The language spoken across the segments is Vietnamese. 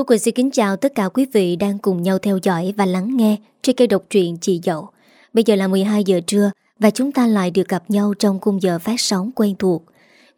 Tú Quỳnh xin kính chào tất cả quý vị đang cùng nhau theo dõi và lắng nghe trên kênh độc truyện Chị Dậu. Bây giờ là 12 giờ trưa và chúng ta lại được gặp nhau trong khung giờ phát sóng quen thuộc.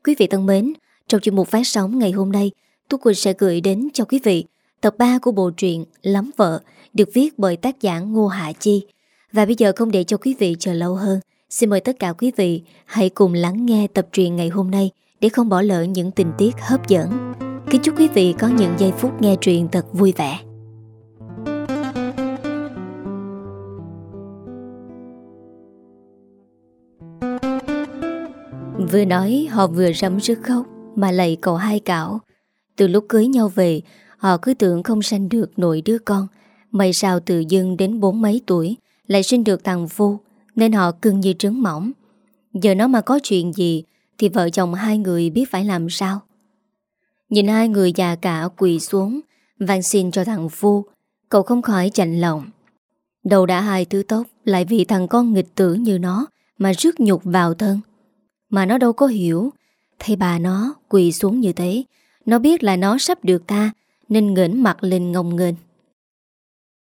Quý vị thân mến, trong chuyên mục phát sóng ngày hôm nay, Tú Quỳnh sẽ gửi đến cho quý vị tập 3 của bộ truyện Lắm Vợ được viết bởi tác giả Ngô Hạ Chi. Và bây giờ không để cho quý vị chờ lâu hơn, xin mời tất cả quý vị hãy cùng lắng nghe tập truyện ngày hôm nay để không bỏ lỡ những tình tiết hấp dẫn. Kính chúc quý vị có những giây phút nghe truyện thật vui vẻ. Vừa nói, họ vừa rắm rứt khóc, Mà lạy cậu hai cảo. Từ lúc cưới nhau về, Họ cứ tưởng không sanh được nội đứa con. May sao tự dưng đến bốn mấy tuổi, Lại sinh được thằng vô Nên họ cưng như trứng mỏng. Giờ nó mà có chuyện gì, Thì vợ chồng hai người biết phải làm sao? Nhìn hai người già cả quỳ xuống, van xin cho thằng Phu. Cậu không khỏi chạnh lòng. Đầu đã hai thứ tóc Lại vì thằng con nghịch tử như nó Mà rước nhục vào thân. Mà nó đâu có hiểu. Thấy bà nó quỳ xuống như thế, Nó biết là nó sắp được ta Nên ngẩng mặt lên ngông nghênh.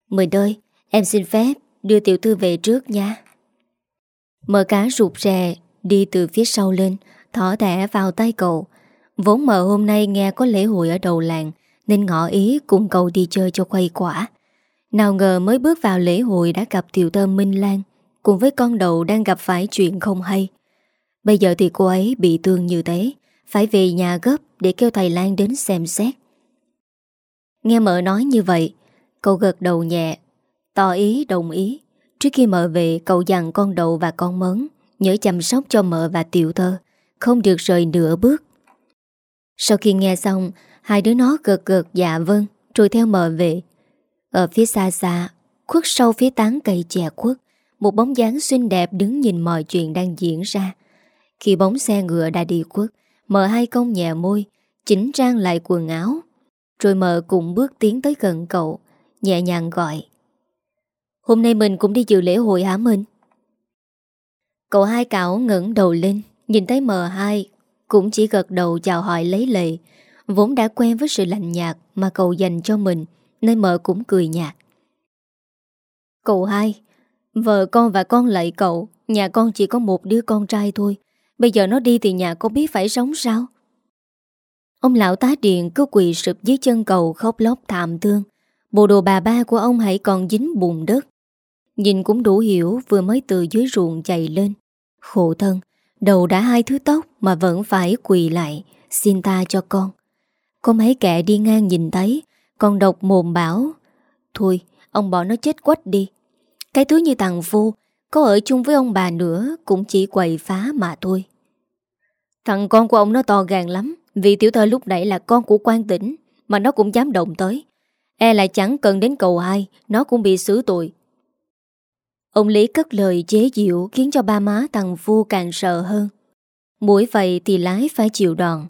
Mời ơi Em xin phép đưa tiểu thư về trước nha. Mở cá rụt rè, Đi từ phía sau lên, Thỏ thẻ vào tay cậu. Vốn mợ hôm nay nghe có lễ hội ở đầu làng, Nên ngỏ ý cùng cậu đi chơi cho quay quả Nào ngờ mới bước vào lễ hội đã gặp tiểu tơ Minh Lan, Cùng với con đầu đang gặp phải chuyện không hay. Bây giờ thì cô ấy bị thương như thế, Phải về nhà gấp để kêu thầy Lan đến xem xét. Nghe mợ nói như vậy, Cậu gật đầu nhẹ, Tỏ ý, đồng ý. Trước khi mợ về, cậu dặn con đầu và con mớn Nhớ chăm sóc cho mợ và tiểu thơ Không được rời nửa bước sau khi nghe xong, Hai đứa nó gật gật dạ vâng Rồi theo mờ về. Ở phía xa xa, Khuất sau phía tán cây chè khuất, Một bóng dáng xinh đẹp đứng nhìn mọi chuyện đang diễn ra. Khi bóng xe ngựa đã đi khuất Mờ hai công nhẹ môi, Chỉnh trang lại quần áo, Rồi mờ cùng bước tiến tới gần cậu, Nhẹ nhàng gọi. Hôm nay mình cũng đi dự lễ hội hả mình Cậu hai cảo ngẩng đầu lên, Nhìn thấy mờ hai cũng chỉ gật đầu chào hỏi lấy lệ Vốn đã quen với sự lạnh nhạt Mà cậu dành cho mình, Nên mợ cũng cười nhạt. Cậu hai, Vợ con và con lại cậu, Nhà con chỉ có một đứa con trai thôi. Bây giờ nó đi thì nhà có biết phải sống sao? Ông lão tá điện cứ quỳ sụp dưới chân cầu khóc lóc thảm thương. Bộ đồ bà ba của ông hãy còn dính bùn đất. Nhìn cũng đủ hiểu, vừa mới từ dưới ruộng chạy lên. Khổ thân Đầu đã hai thứ tóc mà vẫn phải quỳ lại Xin ta cho con. Có mấy kẻ đi ngang nhìn thấy Còn độc mồm bảo Thôi ông bỏ nó chết quách đi. Cái thứ như thằng vô Có ở chung với ông bà nữa Cũng chỉ quầy phá mà thôi. Thằng con của ông nó to gàng lắm Vì tiểu thơ lúc nãy là con của quan tỉnh Mà nó cũng dám động tới. E là chẳng cần đến cầu ai, Nó cũng bị xử tội. Ông Lý cất lời chế diệu khiến cho ba má thằng Phu càng sợ hơn. Mũi vậy thì lái phải chịu đòn.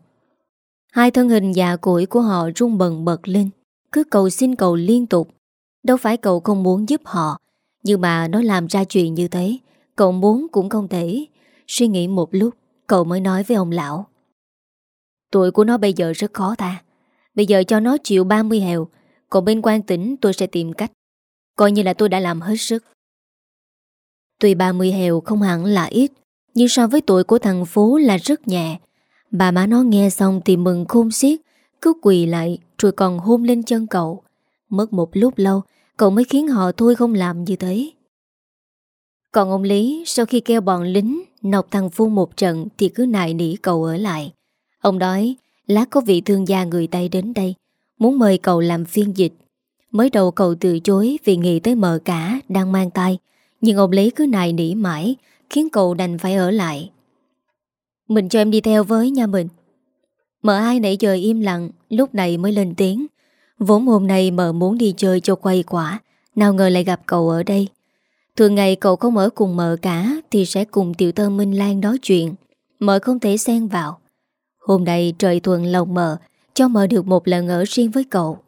Hai thân hình già cỗi của họ rung bần bật lên, cứ cầu xin cầu liên tục. Đâu phải cậu không muốn giúp họ, nhưng mà nó làm ra chuyện như thế, cậu muốn cũng không thể. Suy nghĩ một lúc, cậu mới nói với ông lão. Tuổi của nó bây giờ rất khó ta. Bây giờ cho nó chịu 30 hèo, còn bên quan tỉnh tôi sẽ tìm cách. Coi như là tôi đã làm hết sức. Tuy 30 heo không hẳn là ít, Nhưng so với tuổi của thằng phố là rất nhẹ. Bà má nó nghe xong thì mừng khôn xiết, Cứ quỳ lại, Rồi còn hôn lên chân cậu. Mất một lúc lâu, Cậu mới khiến họ thôi không làm như thế. Còn ông Lý, Sau khi kêu bọn lính Nọc thằng Phu một trận Thì cứ nại nỉ cậu ở lại. Ông nói Lát có vị thương gia người Tây đến đây, Muốn mời cậu làm phiên dịch. Mới đầu cậu từ chối Vì nghĩ tới mờ cả đang mang tay nhưng ông Lý cứ nài nỉ mãi, Khiến cậu đành phải ở lại. Mình cho em đi theo với nha mình Mợ ai nãy giờ im lặng, Lúc này mới lên tiếng. Vốn hôm nay mợ muốn đi chơi cho quay quả, Nào ngờ lại gặp cậu ở đây. Thường ngày cậu không ở cùng mợ cả, Thì sẽ cùng tiểu tơ Minh Lan nói chuyện. Mợ không thể xen vào. Hôm nay trời thuận lòng mợ, Cho mợ được một lần ở riêng với cậu.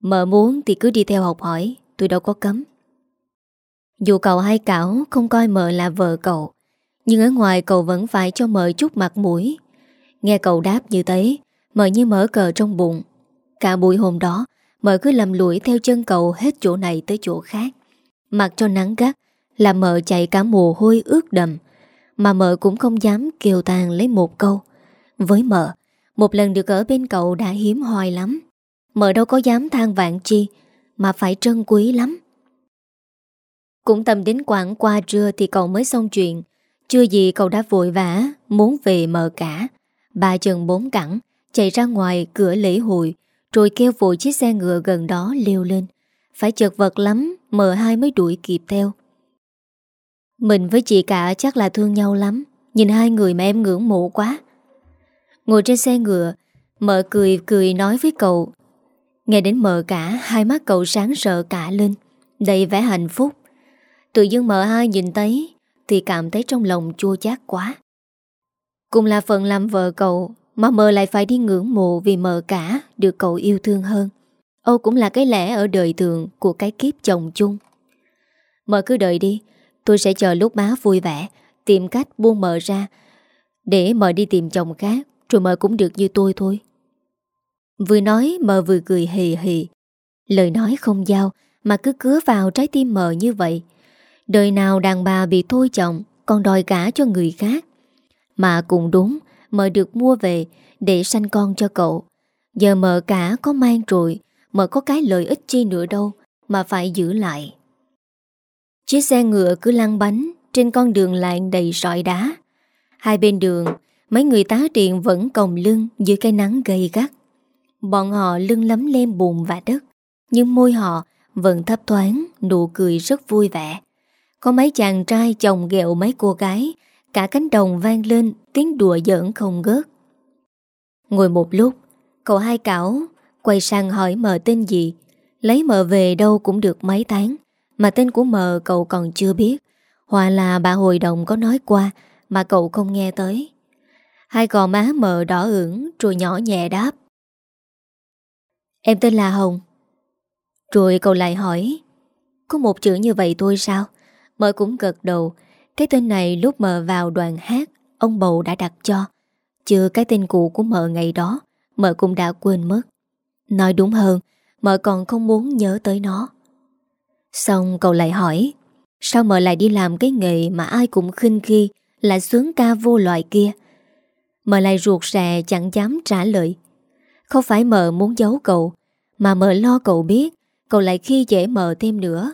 Mợ muốn thì cứ đi theo học hỏi, Tôi đâu có cấm dù cậu hay cảo không coi mợ là vợ cậu, Nhưng ở ngoài cậu vẫn phải cho mợ chút mặt mũi. Nghe cậu đáp như thế, Mợ như mở cờ trong bụng. Cả buổi hôm đó, Mợ cứ lầm lũi theo chân cậu hết chỗ này tới chỗ khác. Mặc cho nắng gắt Làm mợ chạy cả mồ hôi ướt đầm, Mà mợ cũng không dám kiều tàn lấy một câu. Với mợ, Một lần được ở bên cậu đã hiếm hoài lắm. Mợ đâu có dám than vạn chi, Mà phải trân quý lắm. Cũng tầm đến quảng qua trưa Thì cậu mới xong chuyện. Chưa gì cậu đã vội vã, Muốn về mờ cả. Ba chân bốn cẳng, Chạy ra ngoài cửa lễ hội, Rồi kêu vội chiếc xe ngựa gần đó leo lên. Phải chật vật lắm, mờ hai mới đuổi kịp theo. Mình với chị cả chắc là thương nhau lắm, Nhìn hai người mà em ngưỡng mộ quá. Ngồi trên xe ngựa, Mợ cười cười nói với cậu. Nghe đến mợ cả, Hai mắt cậu sáng sợ cả lên, Đầy vẻ hạnh phúc. Tự dưng mợ hai nhìn thấy, Thì cảm thấy trong lòng chua chát quá. Cùng là phần làm vợ cậu Mà mợ lại phải đi ngưỡng mộ Vì mợ cả được cậu yêu thương hơn. Âu cũng là cái lẽ ở đời thường Của cái kiếp chồng chung. Mợ cứ đợi đi, Tôi sẽ chờ lúc má vui vẻ, Tìm cách buông mợ ra, Để mợ đi tìm chồng khác, Rồi mợ cũng được như tôi thôi. Vừa nói, mợ vừa cười hì hì. Lời nói không giao, Mà cứ cứa vào trái tim mợ như vậy. Đời nào đàn bà bị thôi chồng, Còn đòi cả cho người khác. Mà cũng đúng, Mợ được mua về Để sanh con cho cậu. Giờ mợ cả có mang rồi, Mợ có cái lợi ích chi nữa đâu Mà phải giữ lại. Chiếc xe ngựa cứ lăn bánh Trên con đường lạng đầy sỏi đá. Hai bên đường, Mấy người tá điện vẫn còng lưng Dưới cái nắng gầy gắt. Bọn họ lưng lấm lem bùn và đất, Nhưng môi họ vẫn thấp thoáng, Nụ cười rất vui vẻ. Có mấy chàng trai chồng ghẹo mấy cô gái, Cả cánh đồng vang lên, Tiếng đùa giỡn không gớt Ngồi một lúc, Cậu hai cảo Quay sang hỏi mờ tên gì. Lấy mờ về đâu cũng được mấy tháng, Mà tên của mờ cậu còn chưa biết. Hoặc là bà hội đồng có nói qua, Mà cậu không nghe tới. Hai gò má mờ đỏ ửng Rồi nhỏ nhẹ đáp. Em tên là Hồng. Rồi cậu lại hỏi, Có một chữ như vậy thôi sao? Mợ cũng gật đầu. Cái tên này lúc mờ vào đoàn hát, Ông bầu đã đặt cho. Chưa cái tên cũ của mờ ngày đó Mờ cũng đã quên mất. Nói đúng hơn, Mợ còn không muốn nhớ tới nó. Xong cậu lại hỏi, Sao mợ lại đi làm cái nghề Mà ai cũng khinh khi Là sướng ca vô loại kia? Mợ lại ruột rè chẳng dám trả lời. Không phải mợ muốn giấu cậu, Mà mợ lo cậu biết, Cậu lại khi dễ mợ thêm nữa.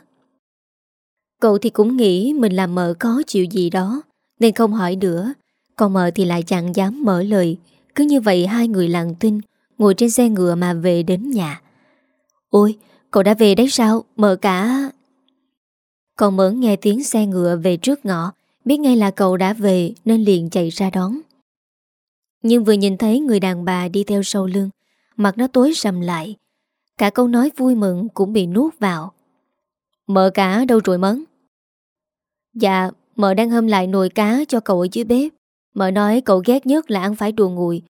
Cậu thì cũng nghĩ Mình làm mợ có chịu gì đó, Nên không hỏi nữa. Còn mợ thì lại chẳng dám mở lời. Cứ như vậy hai người lặng tin Ngồi trên xe ngựa mà về đến nhà. Ôi, cậu đã về đấy sao? Mợ cả. Còn mỡ nghe tiếng xe ngựa về trước ngõ, Biết ngay là cậu đã về Nên liền chạy ra đón. Nhưng vừa nhìn thấy người đàn bà đi theo sau lưng, Mặt nó tối sầm lại. Cả câu nói vui mừng cũng bị nuốt vào. Mợ cả, đâu rồi mấn? Dạ Mợ đang hâm lại nồi cá cho cậu ở dưới bếp. Mợ nói cậu ghét nhất là ăn phải đùa nguội.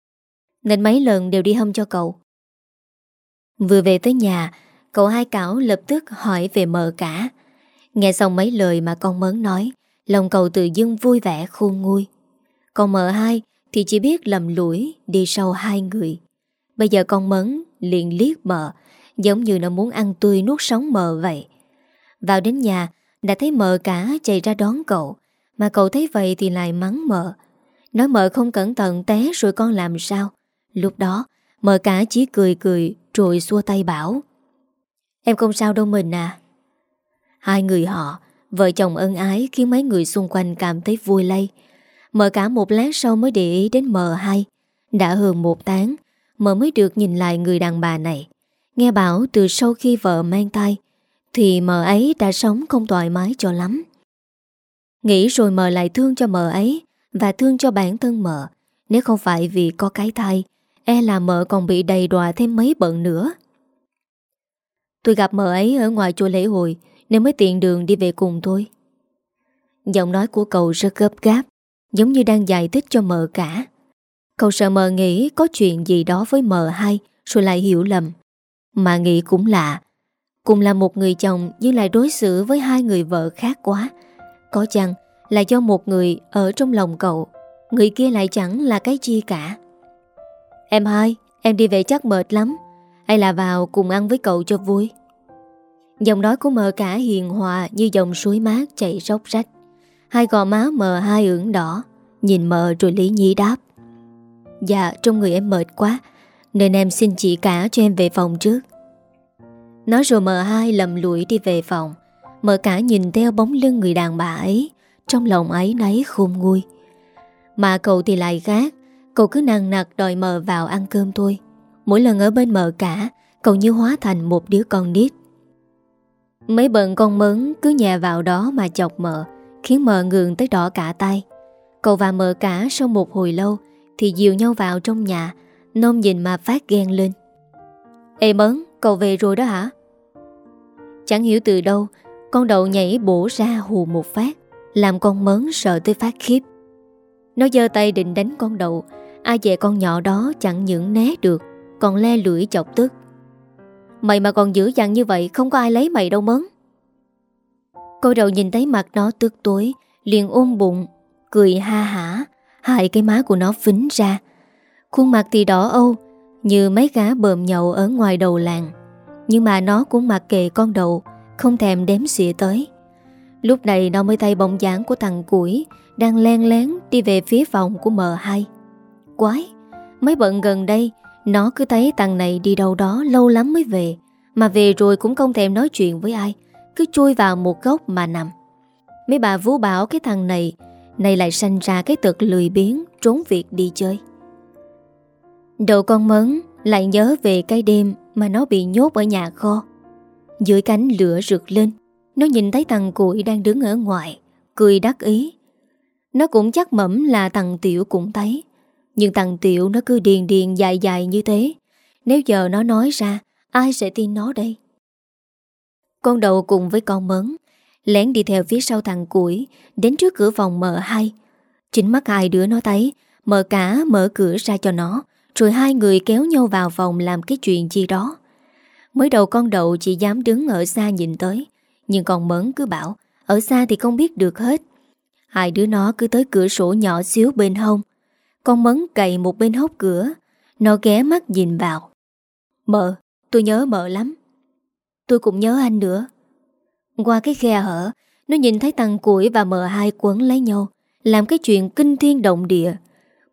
Nên mấy lần đều đi hâm cho cậu. Vừa về tới nhà, Cậu hai cảo lập tức hỏi về mợ cả. Nghe xong mấy lời mà con mớn nói, Lòng cậu tự dưng vui vẻ khôn nguôi. Còn mợ hai Thì chỉ biết lầm lũi, Đi sau hai người. Bây giờ con mấn liền liếc mợ, Giống như nó muốn ăn tươi nuốt sống mợ vậy. Vào đến nhà đã thấy mợ cả, chạy ra đón cậu. Mà cậu thấy vậy thì lại mắng mợ. Nói mợ không cẩn thận té rồi con làm sao? Lúc đó, Mợ cả chỉ cười cười, Rồi xua tay bảo. Em không sao đâu mình à. Hai người họ, Vợ chồng ân ái khiến mấy người xung quanh cảm thấy vui lây. Mợ cả một lát sau mới để ý đến mợ hai. Đã hơn một tháng, Mợ mới được nhìn lại người đàn bà này. Nghe bảo từ sau khi vợ mang tay thì mờ ấy đã sống không thoải mái cho lắm Nghĩ rồi mờ lại thương cho mờ ấy Và thương cho bản thân mờ. Nếu không phải vì có cái thai E là mợ còn bị đầy đọa thêm mấy bận nữa Tôi gặp mợ ấy ở ngoài chùa lễ hội, Nên mới tiện đường đi về cùng thôi. Giọng nói của cậu rất gấp gáp, Giống như đang giải thích cho mợ cả Cậu sợ mợ nghĩ có chuyện gì đó với mợ hay, Rồi lại hiểu lầm Mà nghĩ cũng lạ Cùng là một người chồng nhưng lại đối xử với hai người vợ khác quá. Có chăng là do một người ở trong lòng cậu Người kia lại chẳng là cái chi cả? Em hai, em đi về chắc mệt lắm. Hay là vào cùng ăn với cậu cho vui. Giọng nói của mờ cả hiền hòa Như dòng suối mát chảy róc rách. Hai gò má mờ hai ửng đỏ Nhìn mờ rồi Lý Nhi đáp. Dạ trong người em mệt quá Nên em xin chị cả cho em về phòng trước. Nói rồi mờ hai lầm lũi đi về phòng. Mờ cả nhìn theo bóng lưng người đàn bà ấy. Trong lòng ấy nấy khôn nguôi. Mà cậu thì lại khác. Cậu cứ nặng nặc đòi mờ vào ăn cơm thôi. Mỗi lần ở bên mờ cả Cậu như hóa thành một đứa con nít. Mấy bận con mớn cứ nhà vào đó mà chọc mờ Khiến mờ ngường tới đỏ cả tay. Cậu và mờ cả sau một hồi lâu Thì dìu nhau vào trong nhà Nôm nhìn mà phát ghen lên. Ê mớn, cậu về rồi đó hả? Chẳng hiểu từ đâu, Con đậu nhảy bổ ra hù một phát, Làm con mớn sợ tới phát khiếp. Nó giơ tay định đánh con đậu, Ai về con nhỏ đó chẳng những né được, Còn le lưỡi chọc tức. Mày mà còn dữ dằn như vậy, Không có ai lấy mày đâu mớn. Cô đầu nhìn thấy mặt nó tức tối, Liền ôm bụng, Cười ha hả Hai cái má của nó phính ra. Khuôn mặt thì đỏ âu, Như mấy gá bờm nhậu ở ngoài đầu làng. Nhưng mà nó cũng mặc kệ con đậu Không thèm đếm xỉa tới. Lúc này nó mới tay bóng dáng của thằng củi Đang len lén đi về phía phòng của mờ hai. Quái, Mấy bận gần đây, Nó cứ thấy thằng này đi đâu đó lâu lắm mới về, Mà về rồi cũng không thèm nói chuyện với ai, Cứ chui vào một góc mà nằm. Mấy bà vú bảo cái thằng này Này lại sanh ra cái tật lười biếng, Trốn việc đi chơi. Đầu con mấn Lại nhớ về cái đêm mà nó bị nhốt ở nhà kho. Dưới cánh lửa rực lên, Nó nhìn thấy thằng củi đang đứng ở ngoài, Cười đắc ý. Nó cũng chắc mẩm là thằng Tiểu cũng thấy, Nhưng thằng Tiểu nó cứ điền điền dài dài như thế. Nếu giờ nó nói ra, Ai sẽ tin nó đây? Con đầu cùng với con mấn Lén đi theo phía sau thằng củi Đến trước cửa phòng mở hai. Chính mắt hai đứa nó thấy, Mở cả mở cửa ra cho nó. Rồi hai người kéo nhau vào phòng làm cái chuyện gì đó. Mới đầu con đậu chỉ dám đứng ở xa nhìn tới Nhưng còn mẫn cứ bảo Ở xa thì không biết được hết. Hai đứa nó cứ tới cửa sổ nhỏ xíu bên hông. Con mấn cậy một bên hốc cửa Nó ghé mắt nhìn vào. Mợ, tôi nhớ mợ lắm. Tôi cũng nhớ anh nữa. Qua cái khe hở Nó nhìn thấy tăng củi và mợ hai quấn lấy nhau Làm cái chuyện kinh thiên động địa.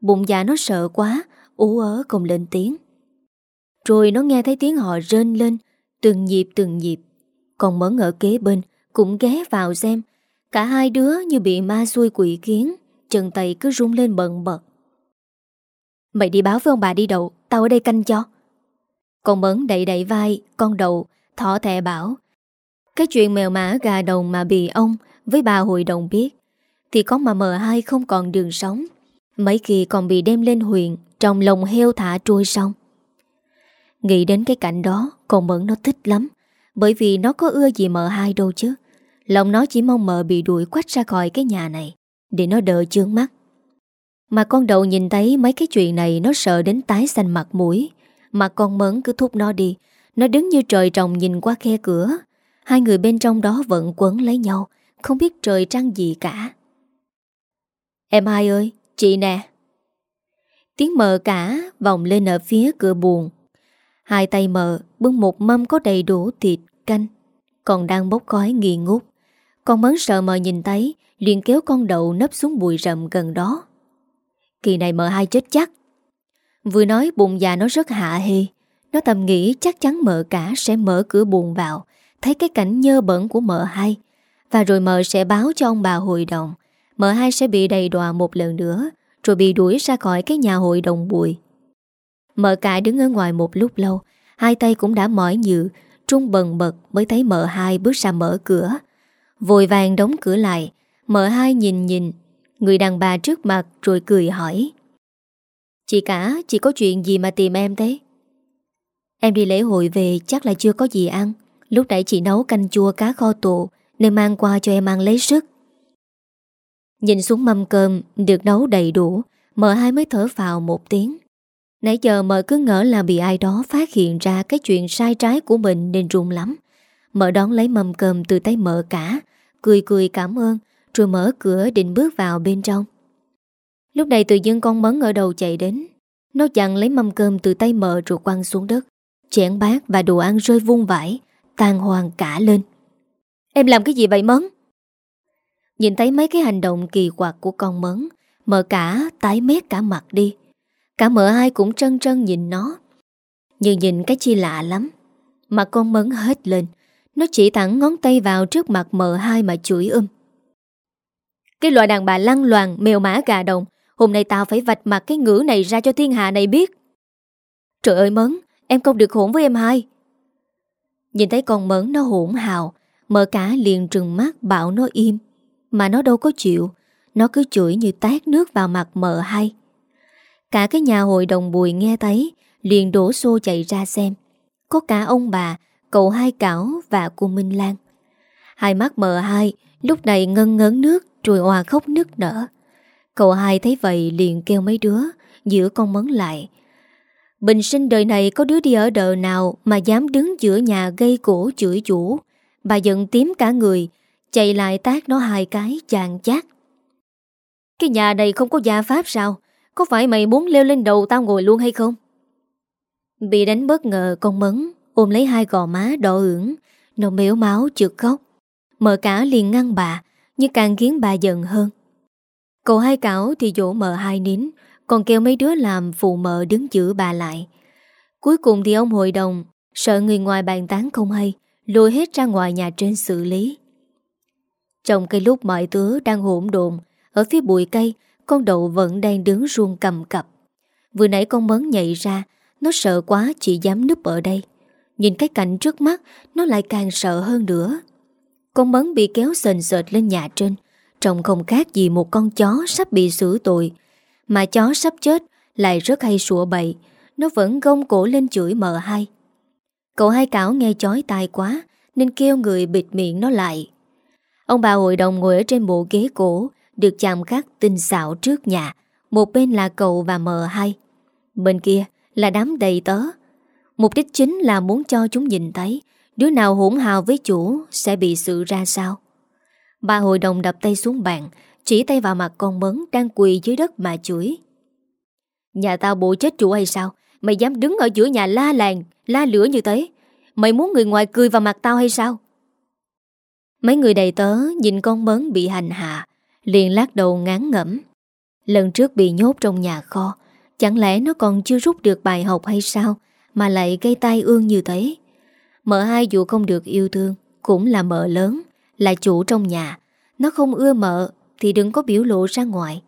Bụng dạ nó sợ quá Ú ớ không lên tiếng. Rồi nó nghe thấy tiếng họ rên lên Từng nhịp từng nhịp. Còn mẫn ở kế bên Cũng ghé vào xem. Cả hai đứa như bị ma xuôi quỷ kiến Chân tay cứ rung lên bận bật. Mày đi báo với ông bà đi đậu Tao ở đây canh cho. Con mẫn đẩy đẩy vai Con đầu, thỏ thẻ bảo Cái chuyện mèo mã gà đồng mà bị ông Với bà hội đồng biết Thì có mà mờ hai không còn đường sống. Mấy kỳ còn bị đem lên huyện trong lồng heo thả trôi sông. Nghĩ đến cái cảnh đó, Con mẫn nó thích lắm, Bởi vì nó có ưa gì mợ hai đâu chứ. Lòng nó chỉ mong mợ bị đuổi quách ra khỏi cái nhà này, Để nó đỡ chướng mắt. Mà con đầu nhìn thấy mấy cái chuyện này, Nó sợ đến tái xanh mặt mũi. Mà con mẫn cứ thúc nó đi, Nó đứng như trời trồng nhìn qua khe cửa. Hai người bên trong đó vẫn quấn lấy nhau, Không biết trời trăng gì cả. Em hai ơi, Chị nè. Tiếng mờ cả vòng lên ở phía cửa buồn Hai tay mờ bưng một mâm có đầy đủ thịt, canh. Còn đang bốc khói nghi ngút. Con mấn sợ mờ nhìn thấy liền kéo con đậu nấp xuống bụi rậm gần đó. Kỳ này mờ hai chết chắc. Vừa nói bụng già nó rất hạ hê. Nó tầm nghĩ chắc chắn mợ cả sẽ mở cửa buồn vào Thấy cái cảnh nhơ bẩn của mợ hai Và rồi mợ sẽ báo cho ông bà hội đồng. Mợ hai sẽ bị đầy đọa một lần nữa rồi bị đuổi ra khỏi cái nhà hội đồng bụi Mợ cả đứng ở ngoài một lúc lâu, Hai tay cũng đã mỏi nhự Trung bần bật mới thấy mợ hai bước ra mở cửa. Vội vàng đóng cửa lại, Mợ hai nhìn nhìn Người đàn bà trước mặt rồi cười hỏi. Chị cả, Chị có chuyện gì mà tìm em thế? Em đi lễ hội về chắc là chưa có gì ăn, Lúc nãy chị nấu canh chua cá kho tụ Nên mang qua cho em ăn lấy sức. Nhìn xuống mâm cơm, Được nấu đầy đủ, Mợ hai mới thở vào một tiếng. Nãy giờ mợ cứ ngỡ là bị ai đó phát hiện ra Cái chuyện sai trái của mình nên run lắm. Mợ đón lấy mâm cơm từ tay mợ cả, Cười cười cảm ơn, Rồi mở cửa định bước vào bên trong. Lúc này tự dưng con mấn ở đầu chạy đến. Nó chặn lấy mâm cơm từ tay mợ rồi quăng xuống đất. Chén bát và đồ ăn rơi vung vãi Tan hoàng cả lên. Em làm cái gì vậy Mấn? Nhìn thấy mấy cái hành động kỳ quặc của con mớn, Mợ cả tái mét cả mặt đi. Cả mợ ai cũng trân trân nhìn nó. Như nhìn cái chi lạ lắm. Mà con Mấn hết lên. Nó chỉ thẳng ngón tay vào trước mặt mợ hai mà chửi um. Cái loại đàn bà lăng loàn, Mèo mã gà đồng, Hôm nay tao phải vạch mặt cái ngữ này ra cho thiên hạ này biết. Trời ơi Mấn Em không được hỗn với em hai. Nhìn thấy con Mấn nó hỗn hào, Mợ cả liền trừng mắt bảo nó im. Mà nó đâu có chịu. Nó cứ chửi như tát nước vào mặt mợ hai Cả cái nhà hội đồng bùi nghe thấy, Liền đổ xô chạy ra xem. Có cả ông bà, Cậu hai cảo và cô Minh Lan. Hai mắt mờ hai Lúc này ngân ngấn nước Rồi hòa khóc nức nở. Cậu hai thấy vậy liền kêu mấy đứa, Giữ con mấn lại. Bình sinh đời này có đứa đi ở đợ nào Mà dám đứng giữa nhà gây cổ chửi chủ. Bà giận tím cả người Chạy lại tác nó hai cái, chàng chát. Cái nhà này không có gia pháp sao? Có phải mày muốn leo lên đầu tao ngồi luôn hay không? Bị đánh bất ngờ, con mấn Ôm lấy hai gò má đỏ ửng, Nó méo máu trượt khóc Mợ cả liền ngăn bà, Nhưng càng khiến bà giận hơn. Cậu hai cảo thì dỗ mợ hai nín, Còn kêu mấy đứa làm phụ mợ đứng giữ bà lại. Cuối cùng thì ông hội đồng, Sợ người ngoài bàn tán không hay Lùi hết ra ngoài nhà trên xử lý. Trong cái lúc mọi thứ đang hỗn độn, Ở phía bụi cây, Con đậu vẫn đang đứng ruông cầm cập. Vừa nãy con mớn nhảy ra, Nó sợ quá chỉ dám núp ở đây. Nhìn cái cảnh trước mắt, Nó lại càng sợ hơn nữa. Con mớn bị kéo sền sệt lên nhà trên, Trông không khác gì một con chó Sắp bị xử tội. Mà chó sắp chết lại rất hay sủa bậy, Nó vẫn gông cổ lên chửi mờ hai. Cậu hai cảo nghe chói tai quá, Nên kêu người bịt miệng nó lại. Ông bà hội đồng ngồi ở trên bộ ghế cổ, Được chạm khắc tinh xạo trước nhà. Một bên là cậu và mờ hai. Bên kia là đám đầy tớ. Mục đích chính là muốn cho chúng nhìn thấy Đứa nào hỗn hào với chủ Sẽ bị sự ra sao. Bà hội đồng đập tay xuống bàn, Chỉ tay vào mặt con mấn Đang quỳ dưới đất mà chửi. Nhà tao bộ chết chủ hay sao? Mày dám đứng ở giữa nhà la làng, La lửa như thế? Mày muốn người ngoài cười vào mặt tao hay sao? Mấy người đầy tớ Nhìn con mớn bị hành hạ, Liền lát đầu ngán ngẩm. Lần trước bị nhốt trong nhà kho, Chẳng lẽ nó còn chưa rút được bài học hay sao Mà lại gây tai ương như thế? Mợ hai dù không được yêu thương, Cũng là mợ lớn, Là chủ trong nhà. Nó không ưa mợ Thì đừng có biểu lộ ra ngoài.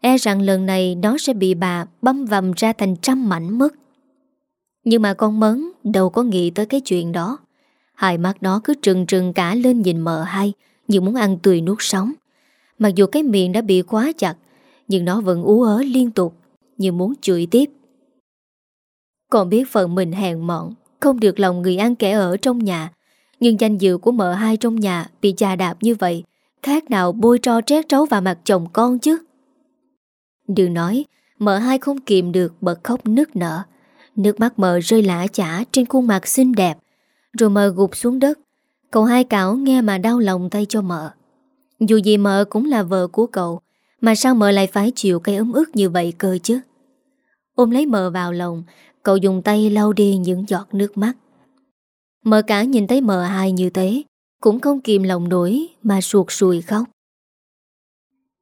E rằng lần này nó sẽ bị bà Băm vầm ra thành trăm mảnh mất Nhưng mà con mớn Đâu có nghĩ tới cái chuyện đó. Hai mắt nó cứ trừng trừng cả lên nhìn mợ hai Như muốn ăn tươi nuốt sống Mặc dù cái miệng đã bị quá chặt Nhưng nó vẫn ú ớ liên tục như muốn chửi tiếp. Còn biết phận mình hèn mọn, không được lòng người ăn kẻ ở trong nhà, nhưng danh dự của mợ hai trong nhà bị chà đạp như vậy, khác nào bôi tro trét trấu vào mặt chồng con chứ. Đừng nói, mợ hai không kìm được bật khóc nức nở. Nước mắt mợ rơi lã chả trên khuôn mặt xinh đẹp, rồi mờ gục xuống đất. Cậu hai cảo nghe mà đau lòng tay cho mợ. Dù gì mợ cũng là vợ của cậu, mà sao mợ lại phải chịu cái ấm ức như vậy cơ chứ Ôm lấy mợ vào lòng Cậu dùng tay lau đi những giọt nước mắt Mợ cả nhìn thấy mợ hai như thế Cũng không kìm lòng nổi Mà suột sùi khóc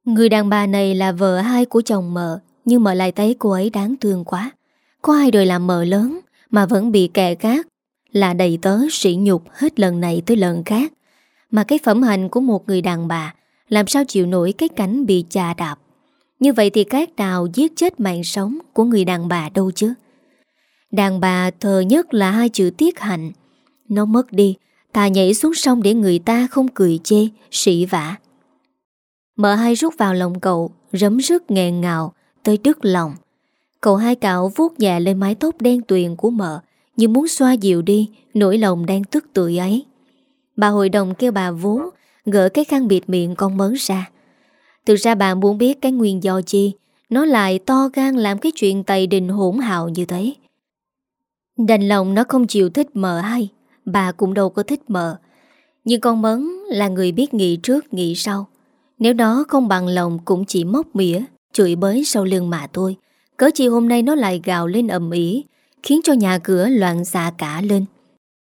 Người đàn bà này là vợ hai của chồng mợ Nhưng mợ lại thấy cô ấy đáng thương quá Có hai đời làm mợ lớn Mà vẫn bị kẻ khác là đầy tớ sỉ nhục hết lần này tới lần khác. Mà cái phẩm hành của một người đàn bà, làm sao chịu nổi cái cảnh bị chà đạp? Như vậy thì các nào giết chết mạng sống Của người đàn bà đâu chứ? Đàn bà thờ nhất là hai chữ tiết hạnh. Nó mất đi ta nhảy xuống sông để người ta không cười chê, Sỉ vả. Mợ hai rút vào lòng cậu, Rấm rứt nghẹn ngào, Tới đứt lòng. Cậu hai cạo vuốt nhẹ lên mái tóc đen tuyền của mợ như muốn xoa dịu đi, Nỗi lòng đang tức tuổi ấy. Bà hội đồng kêu bà vú, Gỡ cái khăn bịt miệng con mớn ra. Thực ra bà muốn biết cái nguyên do chi, Nó lại to gan làm cái chuyện tày đình hỗn hào như thế. Đành lòng nó không chịu thích mợ hay, Bà cũng đâu có thích mợ. Nhưng con mấn là người biết nghĩ trước nghĩ sau. Nếu nó không bằng lòng cũng chỉ móc mỉa, Chửi bới sau lưng mà thôi Cớ chi hôm nay nó lại gào lên ầm ĩ Khiến cho nhà cửa loạn xạ cả lên.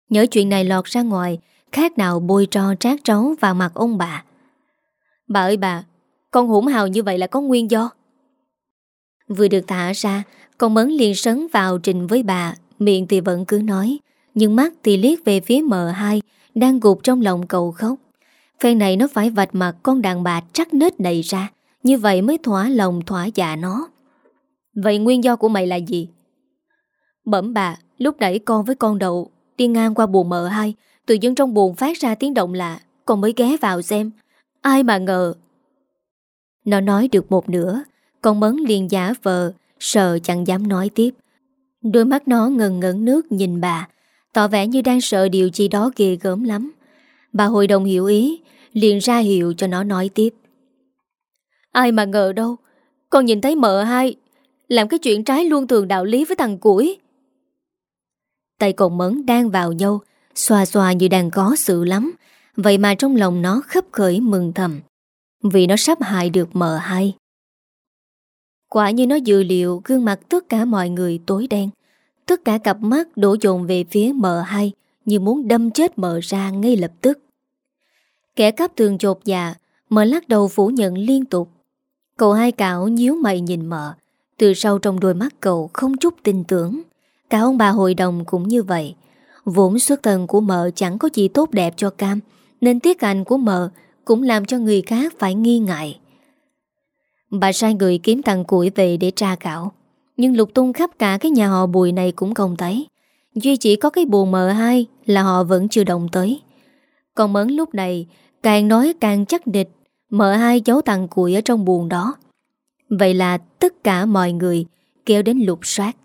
Nhớ chuyện này lọt ra ngoài, Khác nào bôi trò trát trấu vào mặt ông bà. Bà ơi bà, Con hủng hào như vậy là có nguyên do? Vừa được thả ra, Con mấn liền sấn vào trình với bà, Miệng thì vẫn cứ nói, Nhưng mắt thì liếc về phía mờ hai Đang gục trong lòng cầu khóc. Phen này nó phải vạch mặt con đàn bà trắc nết này ra, Như vậy mới thỏa lòng thỏa dạ nó. Vậy nguyên do của mày là gì? Bẩm bà, Lúc nãy con với con đậu Đi ngang qua buồn mợ hai, Tự dưng trong buồn phát ra tiếng động lạ, Con mới ghé vào xem. Ai mà ngờ? Nó nói được một nửa, Con mấn liền giả vờ, Sợ chẳng dám nói tiếp. Đôi mắt nó ngần ngẩn nước nhìn bà, Tỏ vẻ như đang sợ điều gì đó ghê gớm lắm. Bà hội đồng hiểu ý, Liền ra hiệu cho nó nói tiếp. Ai mà ngờ đâu, Con nhìn thấy mợ hai, Làm cái chuyện trái luôn thường đạo lý với thằng củi. Tay còn mấn đang vào nhau, Xoa xoa như đang có sự lắm. Vậy mà trong lòng nó khấp khởi mừng thầm. Vì nó sắp hại được mợ hai. Quả như nó dự liệu gương mặt tất cả mọi người tối đen. Tất cả cặp mắt đổ dồn về phía mợ hai, Như muốn đâm chết mợ ra ngay lập tức. Kẻ cắp tường chột dạ Mợ lắc đầu phủ nhận liên tục. Cậu hai cảo nhíu mày nhìn mợ. Từ sau trong đôi mắt cậu không chút tin tưởng. Cả ông bà hội đồng cũng như vậy. Vốn xuất thân của mợ chẳng có gì tốt đẹp cho Cam, Nên tiết hành của mợ Cũng làm cho người khác phải nghi ngại. Bà sai người kiếm thằng củi về để tra khảo Nhưng lục tung khắp cả cái nhà họ bùi này cũng không thấy. Duy chỉ có cái buồn mợ hai Là họ vẫn chưa động tới. Còn mớn lúc này Càng nói càng chắc địch Mợ hai cháu thằng củi ở trong buồn đó. Vậy là tất cả mọi người Kéo đến lục soát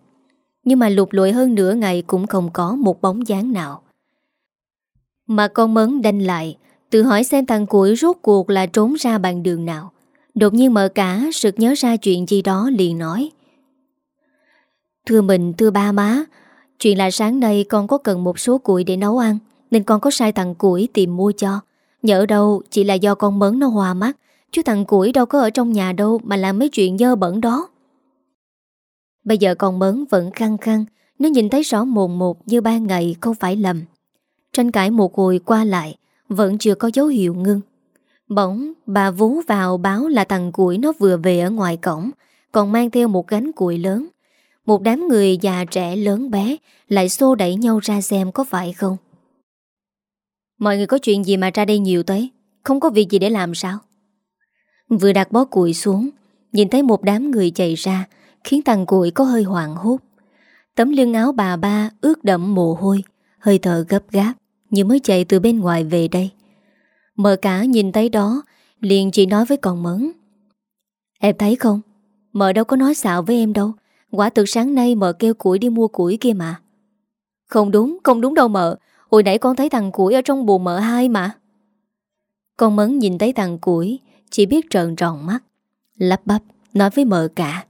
nhưng mà lục lội hơn nửa ngày cũng không có một bóng dáng nào. Mà con mấn đanh lại, Tự hỏi xem thằng củi rốt cuộc là trốn ra bằng đường nào. Đột nhiên mở cả, Sực nhớ ra chuyện gì đó liền nói. Thưa mình, thưa ba má, Chuyện là sáng nay con có cần một số củi để nấu ăn, Nên con có sai thằng củi tìm mua cho. Nhỡ đâu, chỉ là do con mấn nó hòa mắt, Chứ thằng củi đâu có ở trong nhà đâu Mà làm mấy chuyện dơ bẩn đó. Bây giờ còn mớn vẫn khăng khăng Nó nhìn thấy rõ mồn một như ba ngày không phải lầm. Tranh cãi một hồi qua lại, Vẫn chưa có dấu hiệu ngưng. Bỗng, bà vú vào báo là thằng củi nó vừa về ở ngoài cổng, Còn mang theo một gánh củi lớn. Một đám người già trẻ lớn bé Lại xô đẩy nhau ra xem có phải không. Mọi người có chuyện gì mà ra đây nhiều tới? Không có việc gì để làm sao? Vừa đặt bó củi xuống, Nhìn thấy một đám người chạy ra Khiến thằng cụi có hơi hoảng hốt. Tấm lưng áo bà ba ướt đẫm mồ hôi Hơi thở gấp gáp Như mới chạy từ bên ngoài về đây. Mở cả nhìn thấy đó Liền chỉ nói với con mấn Em thấy không? Mợ đâu có nói xạo với em đâu. Quả thực sáng nay mợ kêu củi đi mua củi kia mà. Không đúng, không đúng đâu mợ Hồi nãy con thấy thằng củi ở trong buồn mợ hai mà. Con mấn nhìn thấy thằng củi Chỉ biết trợn tròn mắt Lắp bắp nói với mợ cả.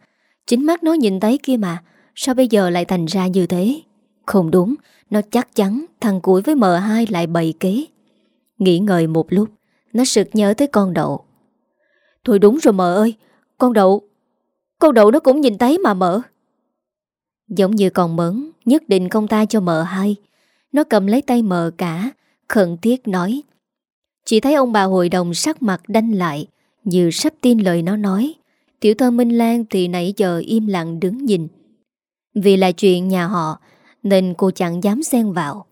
Chính mắt nó nhìn thấy kia mà, Sao bây giờ lại thành ra như thế? Không đúng, Nó chắc chắn thằng cuối với mờ hai lại bày kế. Nghĩ ngợi một lúc, Nó sực nhớ tới con đậu. Thôi đúng rồi mợ ơi, Con đậu Con đậu nó cũng nhìn thấy mà mợ. Giống như con mớn Nhất định công ta cho mợ hai. Nó cầm lấy tay mợ cả, Khẩn thiết nói. Chỉ thấy ông bà hội đồng sắc mặt đanh lại, Như sắp tin lời nó nói. Tiểu thơ Minh Lan thì nãy giờ im lặng đứng nhìn. Vì là chuyện nhà họ, Nên cô chẳng dám xen vào.